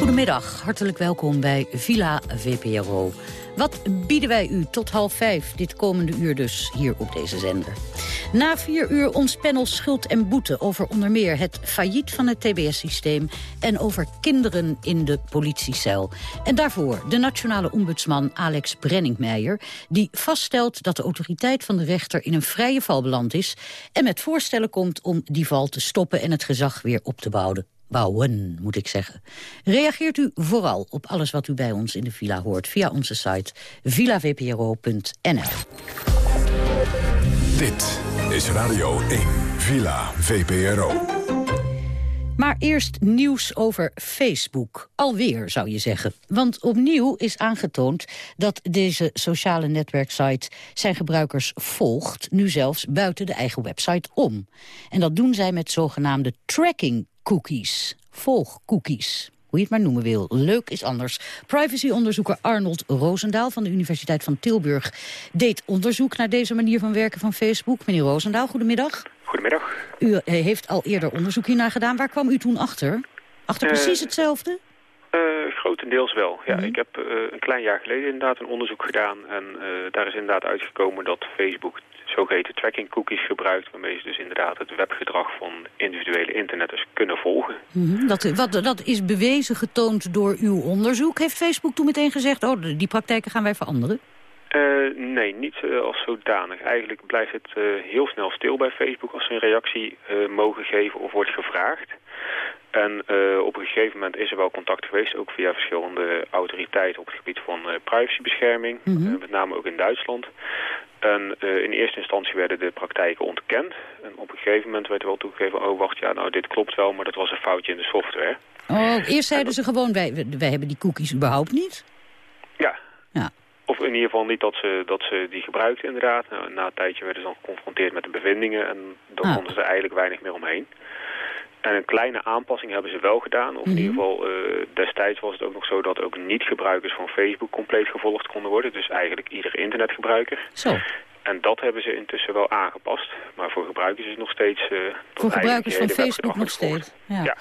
Goedemiddag, hartelijk welkom bij Villa VPRO. Wat bieden wij u tot half vijf, dit komende uur dus, hier op deze zender? Na vier uur ons panel Schuld en Boete over onder meer het failliet van het TBS-systeem... en over kinderen in de politiecel. En daarvoor de nationale ombudsman Alex Brenningmeijer... die vaststelt dat de autoriteit van de rechter in een vrije val beland is... en met voorstellen komt om die val te stoppen en het gezag weer op te bouwen bouwen, moet ik zeggen. Reageert u vooral op alles wat u bij ons in de villa hoort... via onze site villavpro.nl. Dit is Radio 1, Villa VPRO. Maar eerst nieuws over Facebook. Alweer, zou je zeggen. Want opnieuw is aangetoond dat deze sociale netwerksite... zijn gebruikers volgt, nu zelfs buiten de eigen website om. En dat doen zij met zogenaamde tracking cookies. Volgcookies. Hoe je het maar noemen wil. Leuk is anders. Privacyonderzoeker Arnold Roosendaal van de Universiteit van Tilburg... deed onderzoek naar deze manier van werken van Facebook. Meneer Roosendaal, goedemiddag. Goedemiddag. U heeft al eerder onderzoek hiernaar gedaan. Waar kwam u toen achter? Achter Uh, precies hetzelfde? Grotendeels wel. Ja, Ik heb uh, een klein jaar geleden inderdaad een onderzoek gedaan. En daar is inderdaad uitgekomen dat Facebook zogeheten tracking cookies gebruikt... waarmee ze dus inderdaad het webgedrag van individuele internetters kunnen volgen. Mm -hmm. dat, wat, dat is bewezen getoond door uw onderzoek. Heeft Facebook toen meteen gezegd, oh, die praktijken gaan wij veranderen? Uh, nee, niet uh, als zodanig. Eigenlijk blijft het uh, heel snel stil bij Facebook als ze een reactie mogen geven of wordt gevraagd. En op een gegeven moment is er wel contact geweest, ook via verschillende autoriteiten op het gebied van privacybescherming, mm -hmm. met name ook in Duitsland. En in eerste instantie werden de praktijken ontkend. En op een gegeven moment werd er wel toegegeven... oh, wacht, ja, nou, dit klopt wel, maar dat was een foutje in de software. Oh, eerst zeiden ze gewoon, wij, wij hebben die cookies überhaupt niet? Ja. ja. Of in ieder geval niet dat ze, dat ze die gebruikten, inderdaad. Nou, na een tijdje werden ze dan geconfronteerd met de bevindingen... en dan ah. konden ze er eigenlijk weinig meer omheen. En een kleine aanpassing hebben ze wel gedaan. Of mm -hmm. in ieder geval uh, destijds was het ook nog zo dat ook niet-gebruikers van Facebook compleet gevolgd konden worden. Dus eigenlijk iedere internetgebruiker. Zo. En dat hebben ze intussen wel aangepast. Maar voor gebruikers is het nog steeds... Uh, voor gebruikers van Facebook nog steeds. Ja.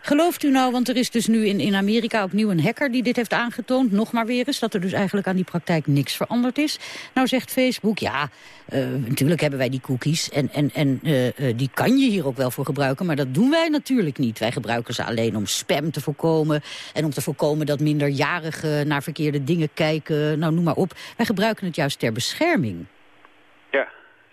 Gelooft u nou, want er is dus nu in, in Amerika opnieuw een hacker die dit heeft aangetoond, nog maar weer eens, dat er dus eigenlijk aan die praktijk niks veranderd is. Nou zegt Facebook, ja, uh, natuurlijk hebben wij die cookies en, en, en uh, die kan je hier ook wel voor gebruiken, maar dat doen wij natuurlijk niet. Wij gebruiken ze alleen om spam te voorkomen en om te voorkomen dat minderjarigen naar verkeerde dingen kijken, nou noem maar op. Wij gebruiken het juist ter bescherming.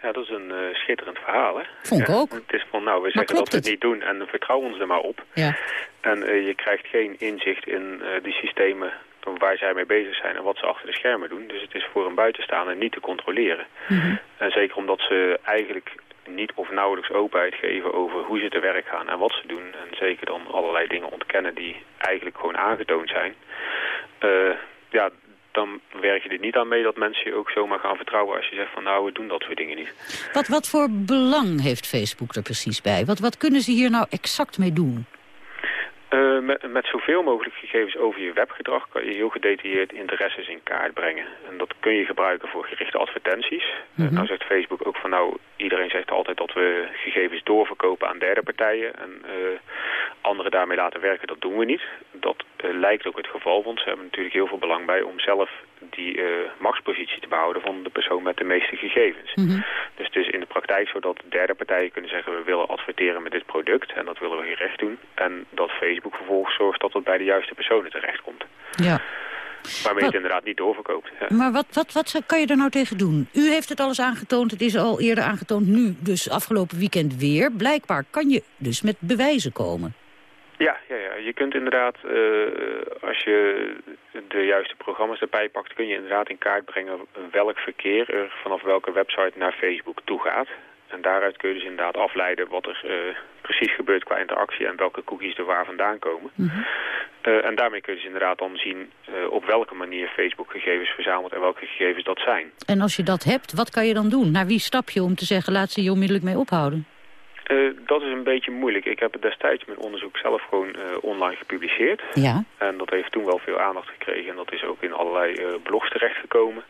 Ja, dat is een uh, schitterend verhaal, hè? Vond ik ook. Het is van, nou, we zeggen dat we het niet doen en vertrouw ons er maar op. Ja. En uh, je krijgt geen inzicht in uh, die systemen waar zij mee bezig zijn en wat ze achter de schermen doen. Dus het is voor een buitenstaander niet te controleren. Mm -hmm. En zeker omdat ze eigenlijk niet of nauwelijks openheid geven over hoe ze te werk gaan en wat ze doen. En zeker dan allerlei dingen ontkennen die eigenlijk gewoon aangetoond zijn. ja, dan werk je er niet aan mee dat mensen je ook zomaar gaan vertrouwen als je zegt van nou, we doen dat soort dingen niet. Wat, wat voor belang heeft Facebook er precies bij? Wat, wat kunnen ze hier nou exact mee doen? Uh, met, met zoveel mogelijk gegevens over je webgedrag kan je heel gedetailleerd interesses in kaart brengen. En dat kun je gebruiken voor gerichte advertenties. Mm -hmm. nou zegt Facebook ook van nou, iedereen zegt altijd dat we gegevens doorverkopen aan derde partijen. En uh, anderen daarmee laten werken, dat doen we niet. Dat uh, lijkt ook het geval, want ze hebben natuurlijk heel veel belang bij om zelf die machtspositie te behouden van de persoon met de meeste gegevens. Mm -hmm. Dus het is in de praktijk zo dat derde partijen kunnen zeggen we willen adverteren met dit product en dat willen we gerecht doen. En dat Facebook vervolgens zorgt dat het bij de juiste personen terechtkomt. Ja. Waarmee het inderdaad niet doorverkoopt. Ja. Maar wat, wat, wat kan je er nou tegen doen? U heeft het alles aangetoond, het is al eerder aangetoond, nu dus afgelopen weekend weer. Blijkbaar kan je dus met bewijzen komen. Ja, ja, ja. je kunt inderdaad, uh, als je de juiste programma's erbij pakt, kun je inderdaad in kaart brengen welk verkeer er vanaf welke website naar Facebook toe gaat. En daaruit kun je dus inderdaad afleiden wat er uh, precies gebeurt qua interactie en welke cookies er waar vandaan komen. Mm -hmm. uh, en daarmee kun je dus inderdaad dan zien uh, op welke manier Facebook gegevens verzamelt en welke gegevens dat zijn. En als je dat hebt, wat kan je dan doen? Naar wie stap je om te zeggen, laat ze hier onmiddellijk mee ophouden? Uh, dat is een beetje moeilijk. Ik heb het destijds mijn onderzoek zelf gewoon uh, online gepubliceerd. Ja. En dat heeft toen wel veel aandacht gekregen. En dat is ook in allerlei uh, blogs terechtgekomen.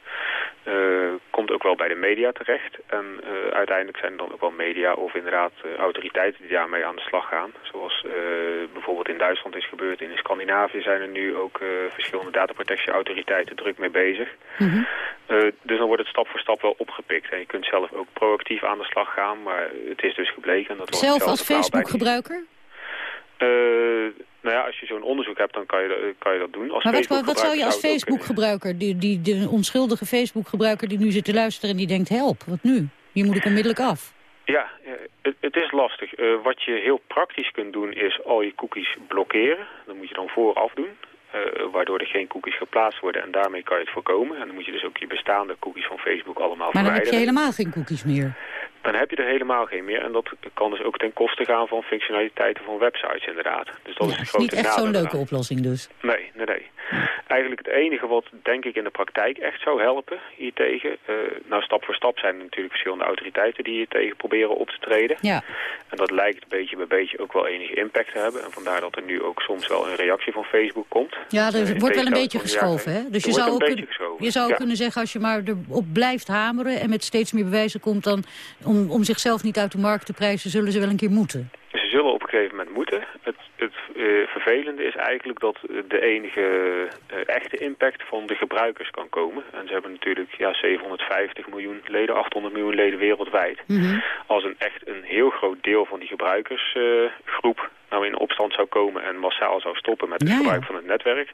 Komt ook wel bij de media terecht. En uiteindelijk zijn er dan ook wel media of inderdaad autoriteiten die daarmee aan de slag gaan. Zoals bijvoorbeeld in Duitsland is gebeurd. In Scandinavië zijn er nu ook verschillende dataprotectie-autoriteiten druk mee bezig. Mm -hmm. dus dan wordt het stap voor stap wel opgepikt. En je kunt zelf ook proactief aan de slag gaan. Maar het is dus gebleken dat Zelf als Facebook-gebruiker? Nou ja, als je zo'n onderzoek hebt, dan kan je, kan je dat doen. Als maar wat, wat zou je als Facebook-gebruiker, die, die, de onschuldige Facebook-gebruiker die nu zit te luisteren en die denkt, help, wat nu? Hier moet ik onmiddellijk af. Ja, het, het is lastig. Uh, wat je heel praktisch kunt doen is al je cookies blokkeren. Dat moet je dan vooraf doen. Uh, waardoor er geen cookies geplaatst worden en daarmee kan je het voorkomen. En dan moet je dus ook je bestaande cookies van Facebook allemaal maar verwijderen. Maar dan heb je helemaal geen cookies meer. Dan heb je er helemaal geen meer. En dat kan dus ook ten koste gaan van functionaliteiten van websites inderdaad. Dus dat ja, is een grote niet echt zo'n leuke oplossing dus. Nee, nee, nee. Eigenlijk het enige wat denk ik in de praktijk echt zou helpen hiertegen. Uh, nou, stap voor stap zijn er natuurlijk verschillende autoriteiten die hier tegen proberen op te treden. Ja. En dat lijkt beetje bij beetje ook wel enige impact te hebben. En vandaar dat er nu ook soms wel een reactie van Facebook komt. Ja, er uh, wordt wel een beetje geschoven, hè? Dus je zou, ook, kun, je zou ja. kunnen zeggen, als je maar erop blijft hameren... en met steeds meer bewijzen komt dan om, om zichzelf niet uit de markt te prijzen... zullen ze wel een keer moeten. Ze zullen op een gegeven moment moeten. Het, het uh, vervelende is eigenlijk dat de enige uh, echte impact van de gebruikers kan komen. En ze hebben natuurlijk ja, 750 miljoen leden, 800 miljoen leden wereldwijd. Mm -hmm. Als een echt een heel groot deel van die gebruikersgroep nou in opstand zou komen en massaal zou stoppen met het ja, gebruik van het netwerk,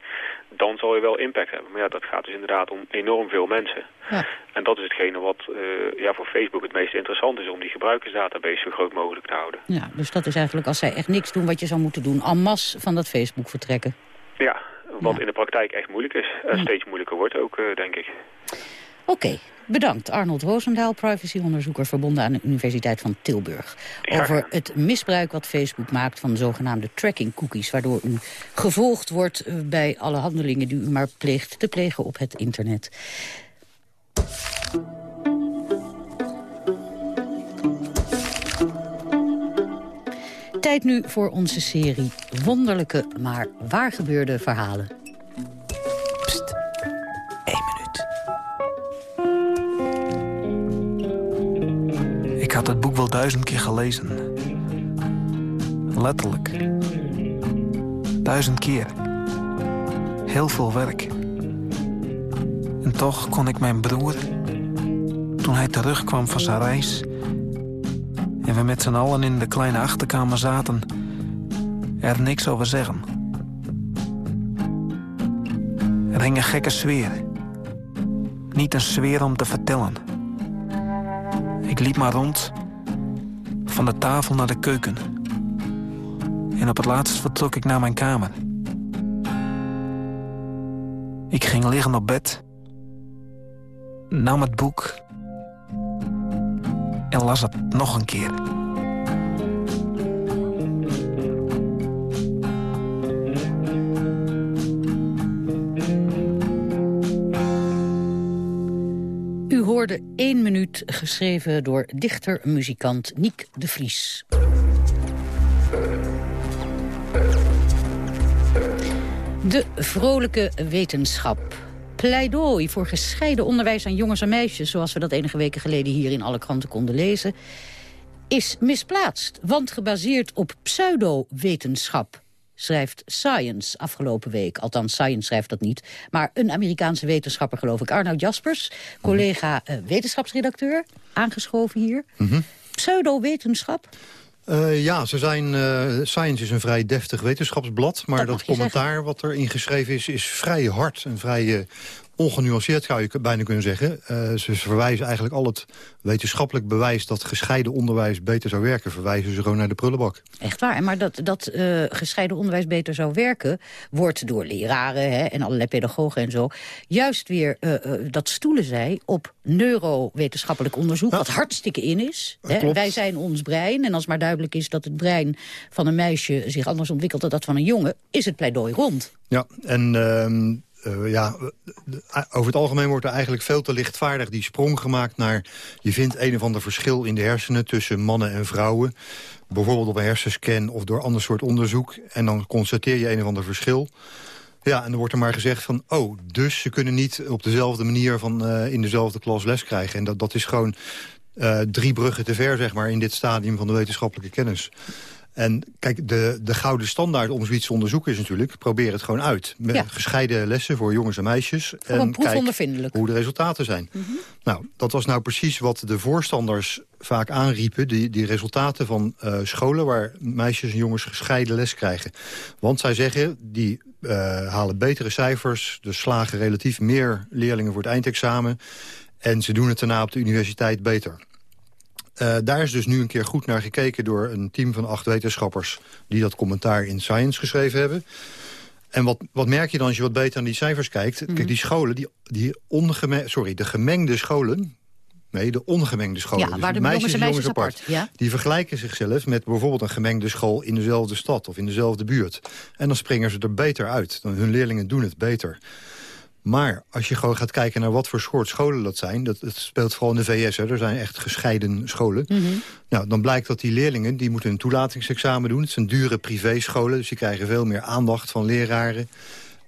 dan zal je wel impact hebben. Maar ja, dat gaat dus inderdaad om enorm veel mensen. Ja. En dat is hetgene wat uh, ja, voor Facebook het meest interessant is om die gebruikersdatabase zo groot mogelijk te houden. Ja, dus dat is eigenlijk als zij echt niks doen wat je zou moeten doen. En masse van dat Facebook vertrekken. Ja, wat in de praktijk echt moeilijk is. En Ja. steeds moeilijker wordt ook, uh, denk ik. Oké, bedankt Arnold Roosendaal, privacyonderzoeker verbonden aan de Universiteit van Tilburg. Over het misbruik wat Facebook maakt van zogenaamde tracking cookies, waardoor u gevolgd wordt eh, bij alle handelingen die u maar pleegt te plegen op het internet. Tijd nu voor onze serie Wonderlijke, maar waar gebeurde verhalen. Heb wel duizend keer gelezen. Letterlijk. Duizend keer. Heel veel werk. En toch kon ik mijn broer, toen hij terugkwam van zijn reis... en we met z'n allen in de kleine achterkamer zaten... er niks over zeggen. Er hing een gekke sfeer. Niet een sfeer om te vertellen. Ik liep maar rond, van de tafel naar de keuken. En op het laatst vertrok ik naar mijn kamer. Ik ging liggen op bed, nam het boek en las het nog een keer. Één minuut geschreven door dichter-muzikant Niek de Vries. De vrolijke wetenschap. Pleidooi voor gescheiden onderwijs aan jongens en meisjes... zoals we dat enige weken geleden hier in alle kranten konden lezen... is misplaatst, want gebaseerd op pseudo-wetenschap schrijft Science afgelopen week. Althans, Science schrijft dat niet. Maar een Amerikaanse wetenschapper, geloof ik. Arnoud Jaspers, collega uh, wetenschapsredacteur, aangeschoven hier. Mhm. Pseudo-wetenschap? Uh, ja, ze zijn, uh, Science is een vrij deftig wetenschapsblad. Maar dat, commentaar zeggen. wat erin geschreven is, is vrij hard en vrij ongenuanceerd zou je bijna kunnen zeggen. Uh, ze verwijzen eigenlijk al het wetenschappelijk bewijs... dat gescheiden onderwijs beter zou werken... verwijzen ze gewoon naar de prullenbak. Echt waar, maar dat, dat uh, gescheiden onderwijs beter zou werken... wordt door leraren hè, en allerlei pedagogen en zo... juist weer, uh, dat stoelen zij op neurowetenschappelijk onderzoek... wat hartstikke in is. Hè. Wij zijn ons brein en als maar duidelijk is... dat het brein van een meisje zich anders ontwikkelt dan dat van een jongen... is het pleidooi rond. Ja, en... Uh, ja, over het algemeen wordt er eigenlijk veel te lichtvaardig die sprong gemaakt naar... je vindt een of ander verschil in de hersenen tussen mannen en vrouwen. Bijvoorbeeld op een hersenscan of door ander soort onderzoek. En dan constateer je een of ander verschil. Ja, en dan wordt er maar gezegd van... oh, dus ze kunnen niet op dezelfde manier van, uh, in dezelfde klas les krijgen. En dat, dat is gewoon uh, drie bruggen te ver, zeg maar... in dit stadium van de wetenschappelijke kennis. En kijk, de, de gouden standaard om zoiets te onderzoeken is natuurlijk... probeer het gewoon uit. Met Ja. gescheiden lessen voor jongens en meisjes. Voor en proefondervindelijk. hoe de resultaten zijn. Nou, dat was nou precies wat de voorstanders vaak aanriepen. Die, die resultaten van eh, scholen waar meisjes en jongens gescheiden les krijgen. Want zij zeggen, die eh, halen betere cijfers. Dus slagen relatief meer leerlingen voor het eindexamen. En ze doen het daarna op de universiteit beter. Uh, daar is dus nu een keer goed naar gekeken door een team van acht wetenschappers... die dat commentaar in Science geschreven hebben. En wat, wat merk je dan als je wat beter naar die cijfers kijkt? Mhm. Kijk, die scholen, die, die sorry, de gemengde scholen... Nee, de ongemengde scholen. Ja, dus waar de meisjes en jongens apart. Ja. Die vergelijken zichzelf met bijvoorbeeld een gemengde school... in dezelfde stad of in dezelfde buurt. En dan springen ze er beter uit. Dan hun leerlingen doen het beter. Maar als je gewoon gaat kijken naar wat voor soort scholen dat zijn... dat, speelt vooral in de VS, hè, er zijn echt gescheiden scholen... Mhm. Nou, dan blijkt dat die leerlingen die moeten een toelatingsexamen doen. Het zijn dure privéscholen, dus die krijgen veel meer aandacht van leraren.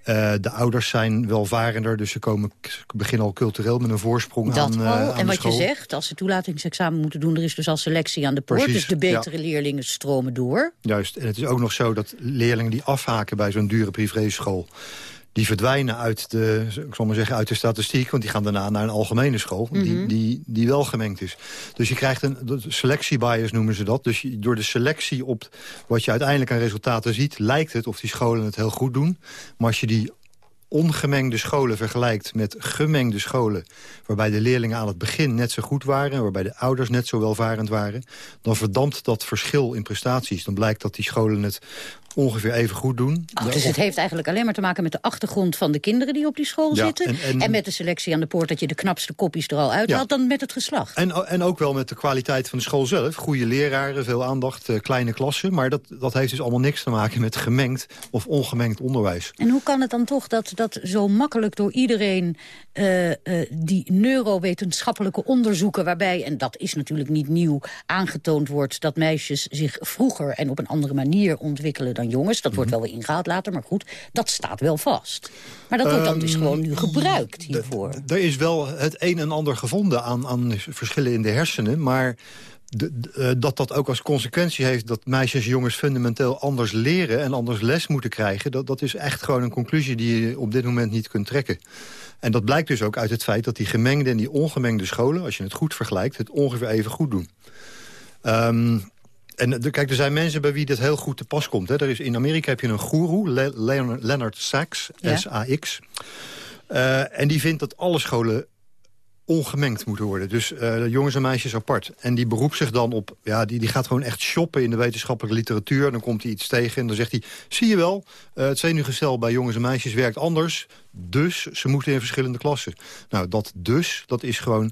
Uh, de ouders zijn welvarender, dus ze komen, beginnen al cultureel met een voorsprong Dat aan, uh, aan en wat school. je zegt, als ze toelatingsexamen moeten doen... er is dus al selectie aan de poort, Precies, dus de ja. betere leerlingen stromen door. Juist, en het is ook nog zo dat leerlingen die afhaken bij zo'n dure privéschool... die verdwijnen uit de, ik zal maar zeggen, uit de statistiek... want die gaan daarna naar een algemene school die, Mhm. die, die wel gemengd is. Dus je krijgt een selectiebias, noemen ze dat. Dus door de selectie op wat je uiteindelijk aan resultaten ziet... lijkt het of die scholen het heel goed doen. Maar als je die ongemengde scholen vergelijkt met gemengde scholen... waarbij de leerlingen aan het begin net zo goed waren... waarbij de ouders net zo welvarend waren... dan verdampt dat verschil in prestaties. Dan blijkt dat die scholen het ongeveer even goed doen. Oh, dus het heeft eigenlijk alleen maar te maken met de achtergrond van de kinderen die op die school Ja, zitten. en- en- met de selectie aan de poort dat je de knapste kopjes er al uithaalt Ja. dan met het geslacht. En, en ook wel met de kwaliteit van de school zelf. Goede leraren, veel aandacht, eh, kleine klassen. Maar dat, dat heeft dus allemaal niks te maken met gemengd of ongemengd onderwijs. En hoe kan het dan toch dat, dat zo makkelijk door iedereen eh, eh, die neurowetenschappelijke onderzoeken... waarbij, en dat is natuurlijk niet nieuw, aangetoond wordt... dat meisjes zich vroeger en op een andere manier ontwikkelen dan jongens. Dat wordt wel weer ingehaald later, maar goed, dat staat wel vast. Maar dat wordt dan dus Ehm, gewoon nu gebruikt hiervoor. Er is wel het een en ander gevonden aan, aan verschillen in de hersenen. Maar de, dat dat ook als consequentie heeft dat meisjes en jongens fundamenteel anders leren en anders les moeten krijgen, dat, dat is echt gewoon een conclusie die je op dit moment niet kunt trekken. En dat blijkt dus ook uit het feit dat die gemengde en die ongemengde scholen, als je het goed vergelijkt, het ongeveer even goed doen. Um, en kijk, er zijn mensen bij wie dit heel goed te pas komt. Hè. Er is, in Amerika heb je een guru, Le Leonard Sachs, S-A-X. Uh, en die vindt dat alle scholen ongemengd moeten worden. Dus uh, jongens en meisjes apart. En die beroept zich dan op... Ja, die, die gaat gewoon echt shoppen in de wetenschappelijke literatuur. Dan komt hij iets tegen en dan zegt hij... zie je wel, uh, het zenuwgestel bij jongens en meisjes werkt anders. Dus ze moeten in verschillende klassen. Nou, dat dus, dat is gewoon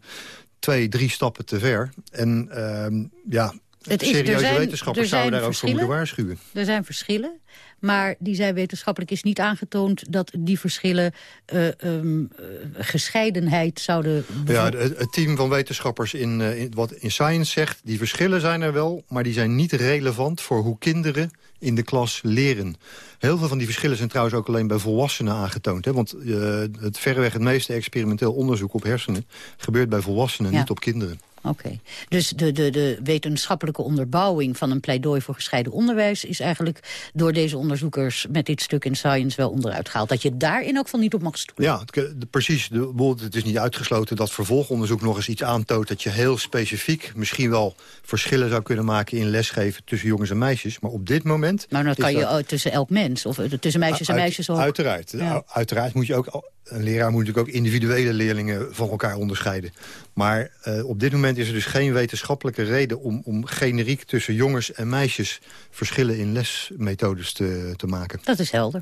twee, drie stappen te ver. En uh, ja, het is, serieuze zijn, wetenschappers zouden daar ook voor moeten waarschuwen. Er zijn verschillen. Maar die zijn wetenschappelijk is niet aangetoond dat die verschillen uh, um, gescheidenheid zouden... Ja, het, team van wetenschappers in, uh, in, wat in Science zegt... die verschillen zijn er wel, maar die zijn niet relevant voor hoe kinderen in de klas leren. Heel veel van die verschillen zijn trouwens ook alleen bij volwassenen aangetoond. Hè? Want uh, het verreweg het meeste experimenteel onderzoek op hersenen... gebeurt bij volwassenen, niet op kinderen. Oké. Dus de, de, de wetenschappelijke onderbouwing van een pleidooi voor gescheiden onderwijs... is eigenlijk door deze onderzoekers met dit stuk in Science wel onderuit gehaald. Dat je daarin ook van niet op mag stoelen. Ja, het, precies. De, het is niet uitgesloten dat vervolgonderzoek nog eens iets aantoont... dat je heel specifiek misschien wel verschillen zou kunnen maken in lesgeven... tussen jongens en meisjes. Maar op dit moment... Maar dat kan je tussen elk mens, of eh, tussen meisjes en meisjes ook. Uiteraard. Uiteraard moet je ook een leraar moet natuurlijk ook individuele leerlingen van elkaar onderscheiden. Maar uh, op dit moment is er dus geen wetenschappelijke reden... om, om generiek tussen jongens en meisjes verschillen in lesmethodes te, te maken. Dat is helder.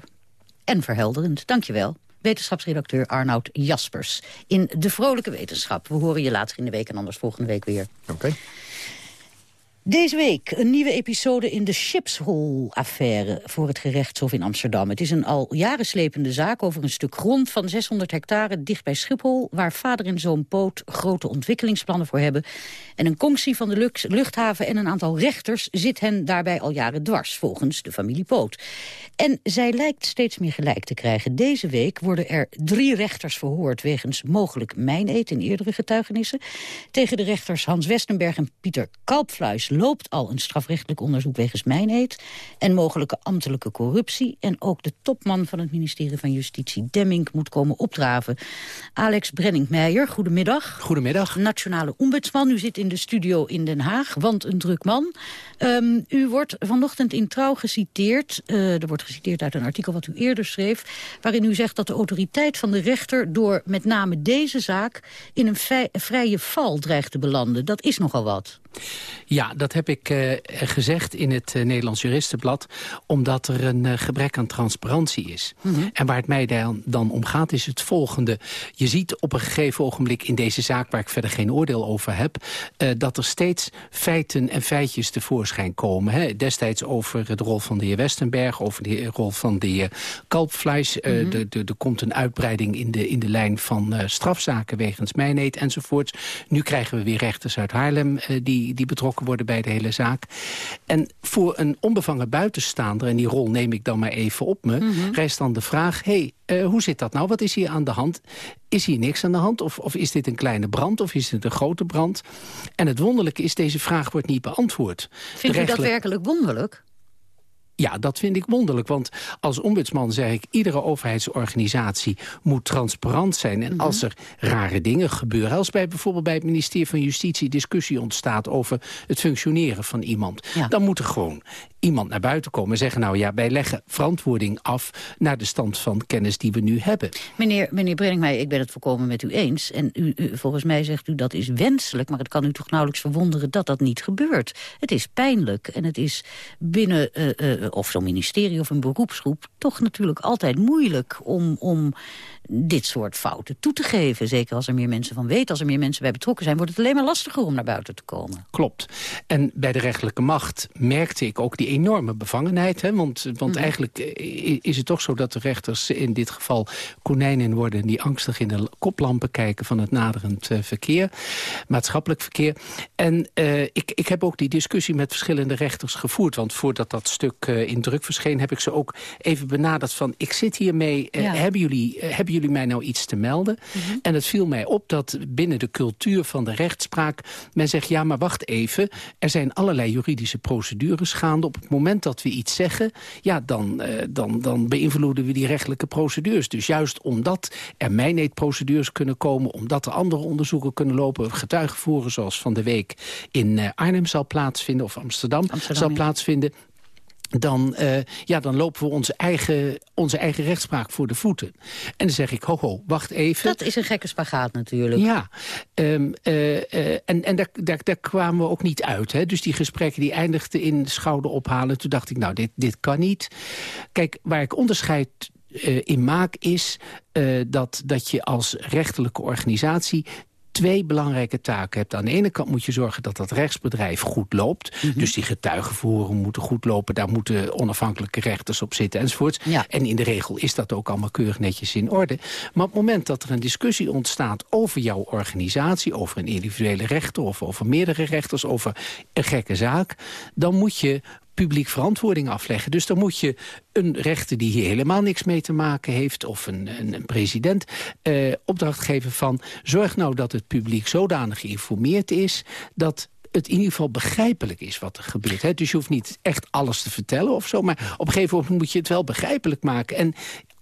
En verhelderend. Dankjewel. Wetenschapsredacteur Arnoud Jaspers. In De Vrolijke Wetenschap. We horen je later in de week en anders volgende week weer. Oké. Deze week een nieuwe episode in de Shipshol-affaire voor het gerechtshof in Amsterdam. Het is een al jaren slepende zaak over een stuk grond van 600 hectare dicht bij Schiphol... waar vader en zoon Poot grote ontwikkelingsplannen voor hebben. En een conctie van de luchthaven en een aantal rechters zit hen daarbij al jaren dwars, volgens de familie Poot. En zij lijkt steeds meer gelijk te krijgen. Deze week worden er drie rechters verhoord wegens mogelijk mijneet in eerdere getuigenissen. Tegen de rechters Hans Westenberg en Pieter Kalpfluis loopt al een strafrechtelijk onderzoek wegens mijneet en mogelijke ambtelijke corruptie. En ook de topman van het ministerie van Justitie, Demming, moet komen opdraven. Alex Brenning-Meijer, goedemiddag. Goedemiddag. Nationale ombudsman, u zit in de studio in Den Haag, want een druk man. Um, u wordt vanochtend in Trouw geciteerd, uh, er wordt geciteerd uit een artikel wat u eerder schreef... waarin u zegt dat de autoriteit van de rechter door met name deze zaak... in een vrije val dreigt te belanden. Dat is nogal wat. Ja, dat heb ik uh, gezegd in het uh, Nederlands Juristenblad... omdat er een uh, gebrek aan transparantie is. Mm -hmm. En waar het mij dan, dan om gaat is het volgende. Je ziet op een gegeven ogenblik in deze zaak... waar ik verder geen oordeel over heb... dat er steeds feiten en feitjes tevoorschijn komen. Hè? Destijds over de rol van de heer Westenberg... over de rol van de heer Kalpfleisch. Mm -hmm. Er komt een uitbreiding in de, in de lijn van strafzaken... wegens mijneet enzovoorts. Nu krijgen we weer rechters uit Haarlem... die die, betrokken worden bij de hele zaak. En voor een onbevangen buitenstaander, en die rol neem ik dan maar even op me... Mm rijst dan de vraag, hey, uh, hoe zit dat nou? Wat is hier aan de hand? Is hier niks aan de hand? Of, of is dit een kleine brand? Of is dit een grote brand? En het wonderlijke is, deze vraag wordt niet beantwoord. Vindt u dat werkelijk wonderlijk? Ja, dat vind ik wonderlijk. Want als ombudsman zeg ik... iedere overheidsorganisatie moet transparant zijn. En als er rare dingen gebeuren... als bij, bijvoorbeeld bij het ministerie van Justitie discussie ontstaat... over het functioneren van iemand... dan moet er gewoon iemand naar buiten komen en zeggen... nou ja, wij leggen verantwoording af naar de stand van kennis die we nu hebben. Meneer, meneer Brenningmeijer, ik ben het volkomen met u eens. En u, u, volgens mij zegt u dat is wenselijk... maar het kan u toch nauwelijks verwonderen dat dat niet gebeurt. Het is pijnlijk en het is binnen uh, uh, of zo'n ministerie of een beroepsgroep... toch natuurlijk altijd moeilijk om... om dit soort fouten toe te geven. Zeker als er meer mensen van weten, als er meer mensen bij betrokken zijn... wordt het alleen maar lastiger om naar buiten te komen. Klopt. En bij de rechterlijke macht merkte ik ook die enorme bevangenheid. Hè? Want, want mhm. eigenlijk eh, is het toch zo dat de rechters in dit geval konijnen worden... die angstig in de koplampen kijken van het naderend uh, verkeer. Maatschappelijk verkeer. En uh, ik, ik heb ook die discussie met verschillende rechters gevoerd. Want voordat dat stuk in druk verscheen heb ik ze ook even benaderd van... ik zit hiermee, ja. hebben jullie... hebben jullie mij nou iets te melden? Mhm. En het viel mij op dat binnen de cultuur van de rechtspraak... men zegt, ja, maar wacht even. Er zijn allerlei juridische procedures gaande. Op het moment dat we iets zeggen... ja, dan, uh, dan, dan beïnvloeden we die rechtelijke procedures. Dus juist omdat er mijneetprocedures kunnen komen... omdat er andere onderzoeken kunnen lopen... getuigen voeren zoals van de week in uh, Arnhem zal plaatsvinden... of Amsterdam, Amsterdam zal plaatsvinden dan, uh, ja, dan lopen we onze eigen, onze eigen rechtspraak voor de voeten. En dan zeg ik, ho, ho, wacht even. Dat is een gekke spagaat natuurlijk. Ja, um, uh, uh, en, en daar, daar, daar kwamen we ook niet uit. Hè? Dus die gesprekken die eindigden in schouder ophalen. Toen dacht ik, nou, dit, dit kan niet. Kijk, waar ik onderscheid in maak is uh, dat, dat je als rechterlijke organisatie twee belangrijke taken hebt. Aan de ene kant moet je zorgen dat dat rechtsbedrijf goed loopt. Mhm. Dus die getuigenvoeren moeten goed lopen. Daar moeten onafhankelijke rechters op zitten enzovoort. Ja. En in de regel is dat ook allemaal keurig netjes in orde. Maar op het moment dat er een discussie ontstaat over jouw organisatie... over een individuele rechter of over meerdere rechters... over een gekke zaak, dan moet je publiek verantwoording afleggen. Dus dan moet je een rechter die hier helemaal niks mee te maken heeft... of een, een, president eh, opdracht geven van... zorg nou dat het publiek zodanig geïnformeerd is... dat het in ieder geval begrijpelijk is wat er gebeurt. Hè? Dus je hoeft niet echt alles te vertellen of zo... maar op een gegeven moment moet je het wel begrijpelijk maken. En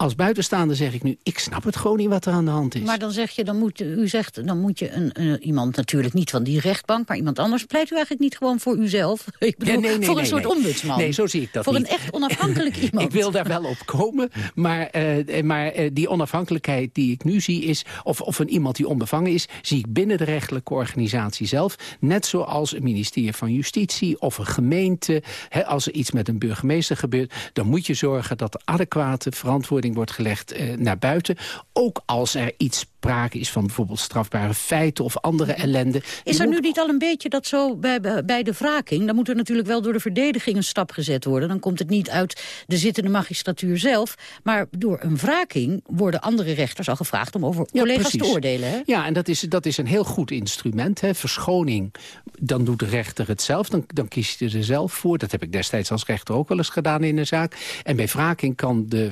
als buitenstaander zeg ik nu, ik snap het gewoon niet wat er aan de hand is. Maar dan zeg je, dan moet, u zegt, dan moet je een, iemand natuurlijk niet van die rechtbank, maar iemand anders. Pleit u eigenlijk niet gewoon voor uzelf? Ik bedoel, nee, nee, voor een soort ombudsman. Nee, zo zie ik dat Voor niet. een echt onafhankelijk iemand. ik wil daar wel op komen, maar, uh, maar uh, die onafhankelijkheid die ik nu zie is, of, of een iemand die onbevangen is, zie ik binnen de rechtelijke organisatie zelf. Net zoals een ministerie van Justitie of een gemeente. Als er iets met een burgemeester gebeurt, dan moet je zorgen dat er adequate verantwoording wordt gelegd uh, naar buiten. Ook als er iets sprake is van bijvoorbeeld strafbare feiten of andere ellende. Is er nu niet al een beetje dat zo bij, bij de wraking? Dan moet er natuurlijk wel door de verdediging een stap gezet worden. Dan komt het niet uit de zittende magistratuur zelf. Maar door een wraking worden andere rechters al gevraagd om over collega's te oordelen. Hè? Ja, en dat is, dat is een heel goed instrument. Hè. Verschoning, dan doet de rechter het zelf. Dan, dan kiest hij er zelf voor. Dat heb ik destijds als rechter ook wel eens gedaan in een zaak. En bij wraking kan de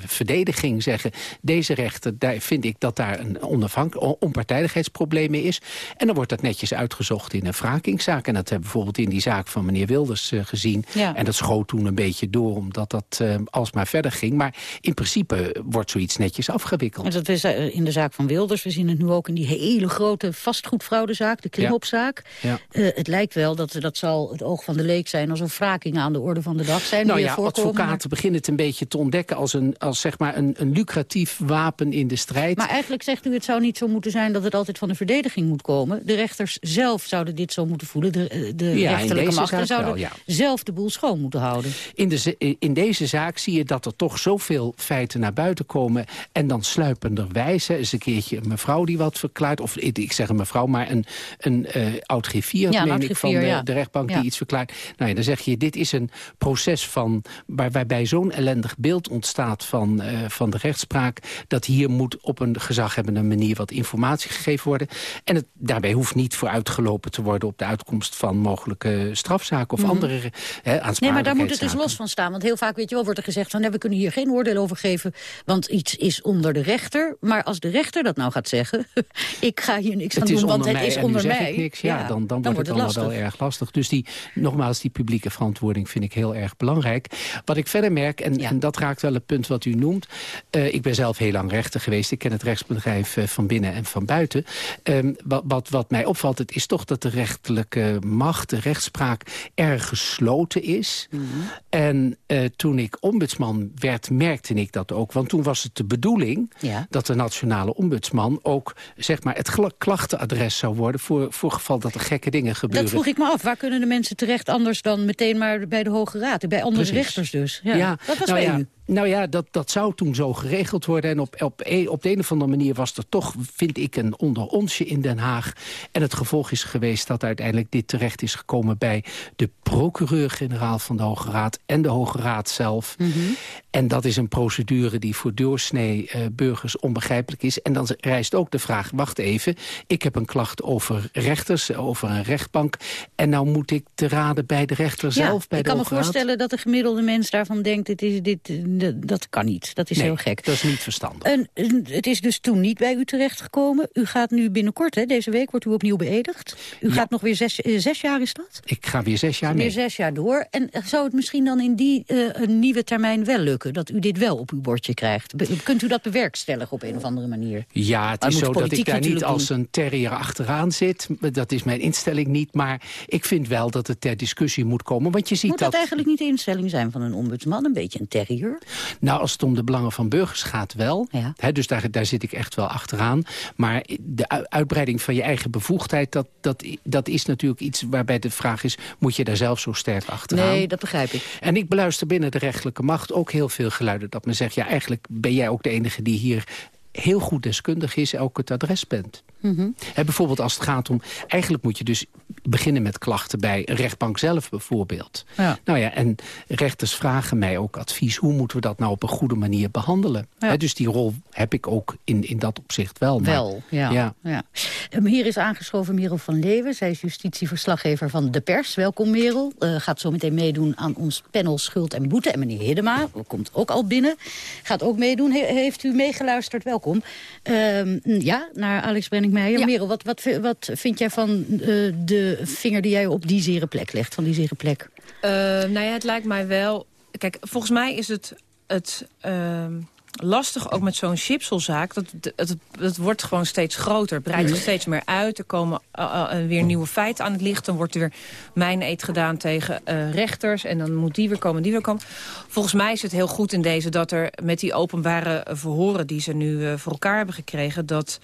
verdediging zeggen... deze rechter, daar vind ik dat daar een onafhankelijk onpartijdigheidsproblemen is. En dan wordt dat netjes uitgezocht in een wrakingszaak. En dat hebben we bijvoorbeeld in die zaak van meneer Wilders uh, gezien. Ja. En dat schoot toen een beetje door, omdat dat uh, alsmaar verder ging. Maar in principe wordt zoiets netjes afgewikkeld. En dat is uh, in de zaak van Wilders. We zien het nu ook in die hele grote vastgoedfraudezaak, de klimopzaak. Ja. Ja. het lijkt wel dat dat zal het oog van de leek zijn als een wraking aan de orde van de dag zijn. Nou ja, advocaten maar... beginnen het een beetje te ontdekken als, een, als zeg maar een, een lucratief wapen in de strijd. Maar eigenlijk zegt u het zou niet zo moeten zijn dat het altijd van de verdediging moet komen. De rechters zelf zouden dit zo moeten voelen. De, eh, de ja, rechterlijke machten zouden wel, ja. zelf de boel schoon moeten houden. In, de, in deze zaak zie je dat er toch zoveel feiten naar buiten komen... en dan sluipenderwijs, hè, is een keertje een mevrouw die wat verklaart... of ik zeg een mevrouw, maar een, een uh, oud-griffier, ja, ik, van de, de rechtbank die iets verklaart. Nou ja, dan zeg je, dit is een proces van, waar, waarbij zo'n ellendig beeld ontstaat van, uh, van de rechtspraak... dat hier moet op een gezaghebbende manier wat informatie gegeven worden. En het, daarbij hoeft niet vooruitgelopen te worden... op de uitkomst van mogelijke strafzaken of mm -hmm. andere he, Nee, maar daar moet het dus los van staan. Want heel vaak weet je wel, wordt er gezegd van... we kunnen hier geen oordeel over geven, want iets is onder de rechter. Maar als de rechter dat nou gaat zeggen... ik ga hier niks aan doen, want het is onder mij. Niks, ja, dan, dan, wordt het, allemaal wel erg lastig. Dus die, nogmaals, die publieke verantwoording vind ik heel erg belangrijk. Wat ik verder merk, en, ja. en dat raakt wel het punt wat u noemt... Uh, ik ben zelf heel lang rechter geweest. Ik ken het rechtsbedrijf uh, van binnen en van buiten. Um, wat, wat, wat, mij opvalt, het is toch dat de rechterlijke macht, de rechtspraak, erg gesloten is. Mm -hmm. En uh, toen ik ombudsman werd, merkte ik dat ook. Want toen was het de bedoeling ja. dat de nationale ombudsman ook zeg maar, het klachtenadres zou worden... voor, voor geval dat er gekke dingen gebeuren. Dat vroeg ik me af. Waar kunnen de mensen terecht anders dan meteen maar bij de Hoge Raad? Bij andere rechters dus. Ja, ja. dat was nou, bij ja. u. Nou ja, dat, dat zou toen zo geregeld worden. En op, op, op de een of andere manier was er toch, vind ik, een onder onsje in Den Haag. En het gevolg is geweest dat uiteindelijk dit terecht is gekomen... bij de procureur-generaal van de Hoge Raad en de Hoge Raad zelf. Mm -hmm. En dat is een procedure die voor doorsnee uh, burgers onbegrijpelijk is. En dan rijst ook de vraag, wacht even... ik heb een klacht over rechters, over een rechtbank... en nou moet ik te raden bij de rechter ja, zelf, bij ik de kan me voorstellen dat de gemiddelde mens daarvan denkt... dit is, dit, dat kan niet. Dat is heel gek. dat is niet verstandig. En, het is dus toen niet bij u terechtgekomen. U gaat nu binnenkort, hè, deze week wordt u opnieuw beëdigd. U gaat nog weer zes, zes jaar, is dat? Ik ga weer zes jaar mee. Weer zes jaar door. En zou het misschien dan in die een nieuwe termijn wel lukken? Dat u dit wel op uw bordje krijgt? kunt u dat bewerkstelligen op een of andere manier? Ja, het is zo dat ik daar niet als een terrier achteraan zit. Dat is mijn instelling niet. Maar ik vind wel dat het ter discussie moet komen. Want je ziet moet dat, eigenlijk niet de instelling zijn van een ombudsman? Een beetje een terrier? Nou, als het om de belangen van burgers gaat wel. Ja. dus daar, daar zit ik echt wel achteraan. Maar de uitbreiding van je eigen bevoegdheid... Dat, dat, dat is natuurlijk iets waarbij de vraag is... moet je daar zelf zo sterk achteraan? Nee, dat begrijp ik. En ik beluister binnen de rechterlijke macht ook heel veel geluiden... dat men zegt, ja, eigenlijk ben jij ook de enige die hier heel goed deskundig is, ook het adres bent. Mm bijvoorbeeld als het gaat om... Eigenlijk moet je dus beginnen met klachten bij een rechtbank zelf bijvoorbeeld. Ja. Nou ja, en rechters vragen mij ook advies. Hoe moeten we dat nou op een goede manier behandelen? dus die rol heb ik ook in, in dat opzicht wel. Wel, ja. ja. Ehm, hier is aangeschoven Merel van Leeuwen. Zij is justitieverslaggever van De Pers. Welkom Merel. Uh, gaat zo meteen meedoen aan ons panel Schuld en Boete. En meneer Hiddema komt ook al binnen. Gaat ook meedoen. heeft u meegeluisterd? Welkom. Uh, ja, naar Alex Brenning ja. Merel, wat, wat, wat vind jij van uh, de vinger die jij op die zere plek legt, van die zere plek? Uh, nou ja, het lijkt mij wel... Kijk, volgens mij is het... het uh, lastig ook met zo'n chipselzaak. Dat, het, het, wordt gewoon steeds groter. Het breidt zich mhm. steeds meer uit. Er komen uh, weer nieuwe feiten aan het licht. Dan wordt er weer mijn eet gedaan tegen uh, rechters. En dan moet die weer komen, die weer komen. Volgens mij is het heel goed in deze dat er met die openbare verhoren... die ze nu voor elkaar hebben gekregen... dat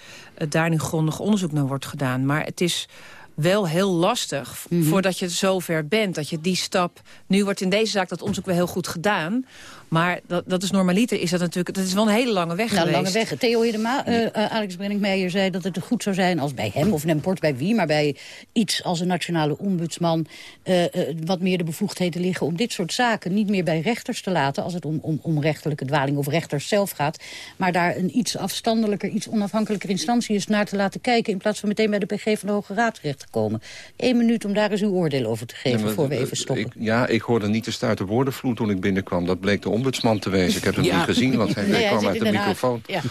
daar nu grondig onderzoek naar wordt gedaan. Maar het is wel heel lastig mm -hmm. voordat je zover bent. Dat je die stap... Nu wordt in deze zaak dat onderzoek wel heel goed gedaan. Maar dat, dat is normaliter, is dat natuurlijk... Dat is wel een hele lange weg nou, geweest. lange weg. Theo Hiddema, uh, uh, Alex Brenninkmeijer zei dat het goed zou zijn... als bij hem, of Nemport bij wie, maar bij iets als een nationale ombudsman... Uh, wat meer de bevoegdheden liggen om dit soort zaken... niet meer bij rechters te laten, als het om, om, om rechterlijke dwaling of rechters zelf gaat... maar daar een iets afstandelijker, iets onafhankelijker instantie is naar te laten kijken... in plaats van meteen bij de PG van de Hoge Raad terecht te komen. Eén minuut om daar eens uw oordeel over te geven, voor we even stoppen. Ik, ja, ik hoorde niet de stuiten woordenvloed toen ik binnenkwam. Dat bleek de ombudsman te wezen. Ik heb hem niet gezien, want hij, nee, kwam uit de microfoon. Ja.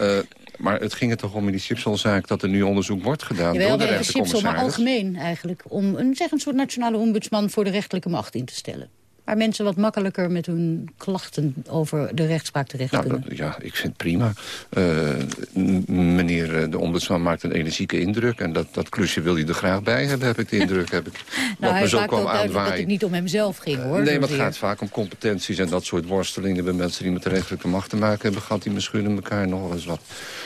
Uh, maar het ging er toch om in die Chipselzaak dat er nu onderzoek wordt gedaan Jawel, door de rechtercommissaris. maar algemeen eigenlijk. Om een, zeg een soort nationale ombudsman voor de rechterlijke macht in te stellen waar mensen wat makkelijker met hun klachten over de rechtspraak terecht nou, kunnen. ja, ik vind het prima. Uh, meneer eh, de ombudsman maakt een energieke indruk... en dat, dat klusje wil hij er graag bij hebben, heb ik de indruk. Heb ik, nou, hij zo kwam aanwaaien. dat het niet om hemzelf ging, hoor. Uh, nee, maar het gaat vaak om competenties en dat soort worstelingen... bij mensen die met de rechterlijke macht te maken hebben... gaat die misschien in elkaar nog eens wat.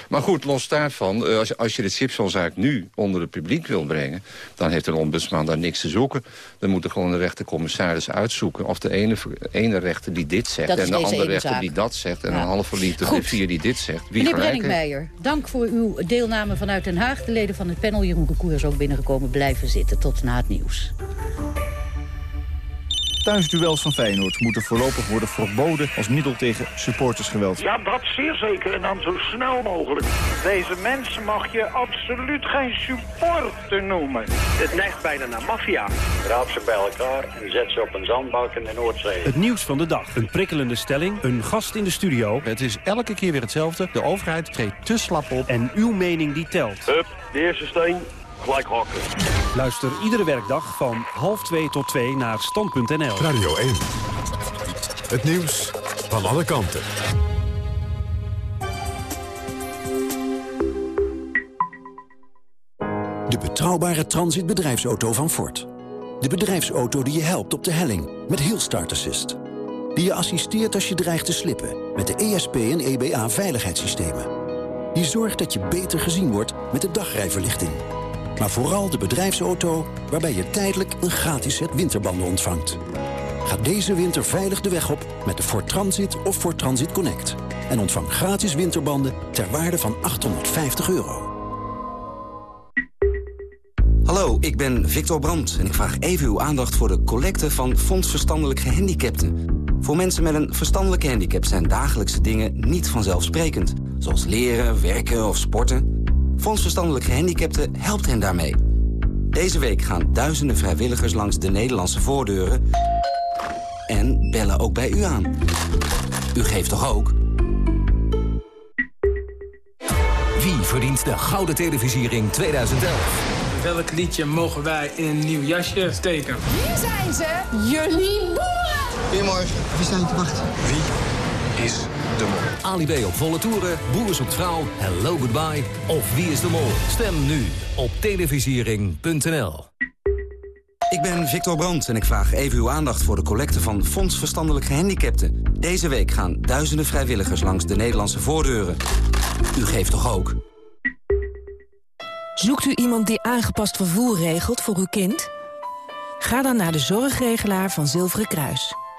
Maar goed, los daarvan, als, je, als je de Chipsonzaak nu onder het publiek wil brengen... dan heeft een ombudsman daar niks te zoeken. Dan moet er gewoon de rechtercommissaris uitzoeken of de ene, ene rechter die dit zegt... en de andere rechter die dat zegt... en een halve liefde de vier die dit zegt. Wie Meneer Brenningmeijer, dank voor uw deelname vanuit Den Haag. De leden van het panel, Jeroen Recour is ook binnengekomen, blijven zitten. Tot na het nieuws. Thuisduels van Feyenoord moeten voorlopig worden verboden als middel tegen supportersgeweld. Ja, dat zeer zeker en dan zo snel mogelijk. Deze mensen mag je absoluut geen supporter noemen. Het neigt bijna naar maffia. Raap ze bij elkaar en zet ze op een zandbank in de Noordzee. Het nieuws van de dag. Een prikkelende stelling, een gast in de studio. Het is elke keer weer hetzelfde. De overheid treedt te slap op en uw mening die telt. Hup, de eerste steen gelijk hakken. Luister iedere werkdag van half 2 tot 2 naar stand.nl. Radio 1. Het nieuws van alle kanten. De betrouwbare transitbedrijfsauto van Ford. De bedrijfsauto die je helpt op de helling met heel start assist. Die je assisteert als je dreigt te slippen met de ESP en EBA veiligheidssystemen. Die zorgt dat je beter gezien wordt met de dagrijverlichting maar vooral de bedrijfsauto waarbij je tijdelijk een gratis set winterbanden ontvangt. Ga deze winter veilig de weg op met de Ford Transit of Ford Transit Connect. En ontvang gratis winterbanden ter waarde van 850 euro. Hallo, ik ben Victor Brandt en ik vraag even uw aandacht voor de collecte van Fonds Verstandelijk Gehandicapten. Voor mensen met een verstandelijke handicap zijn dagelijkse dingen niet vanzelfsprekend. Zoals leren, werken of sporten. Fonds Verstandelijk Gehandicapten helpt hen daarmee. Deze week gaan duizenden vrijwilligers langs de Nederlandse voordeuren... en bellen ook bij u aan. U geeft toch ook? Wie verdient de Gouden Televisiering 2011? Welk liedje mogen wij in een nieuw jasje steken? Hier zijn ze, jullie boeren! Goedemorgen, wie zijn te wachten? Wie is mol? Ali B op volle toeren, Broer zoekt vrouw, Hello Goodbye of Wie is de mol? Stem nu op televisiering.nl. Ik ben Victor Brandt en ik vraag even uw aandacht voor de collecte van Fonds Verstandelijk Gehandicapten. Deze week gaan duizenden vrijwilligers langs de Nederlandse voordeuren. U geeft toch ook? Zoekt u iemand die aangepast vervoer regelt voor uw kind? Ga dan naar de zorgregelaar van Zilveren Kruis.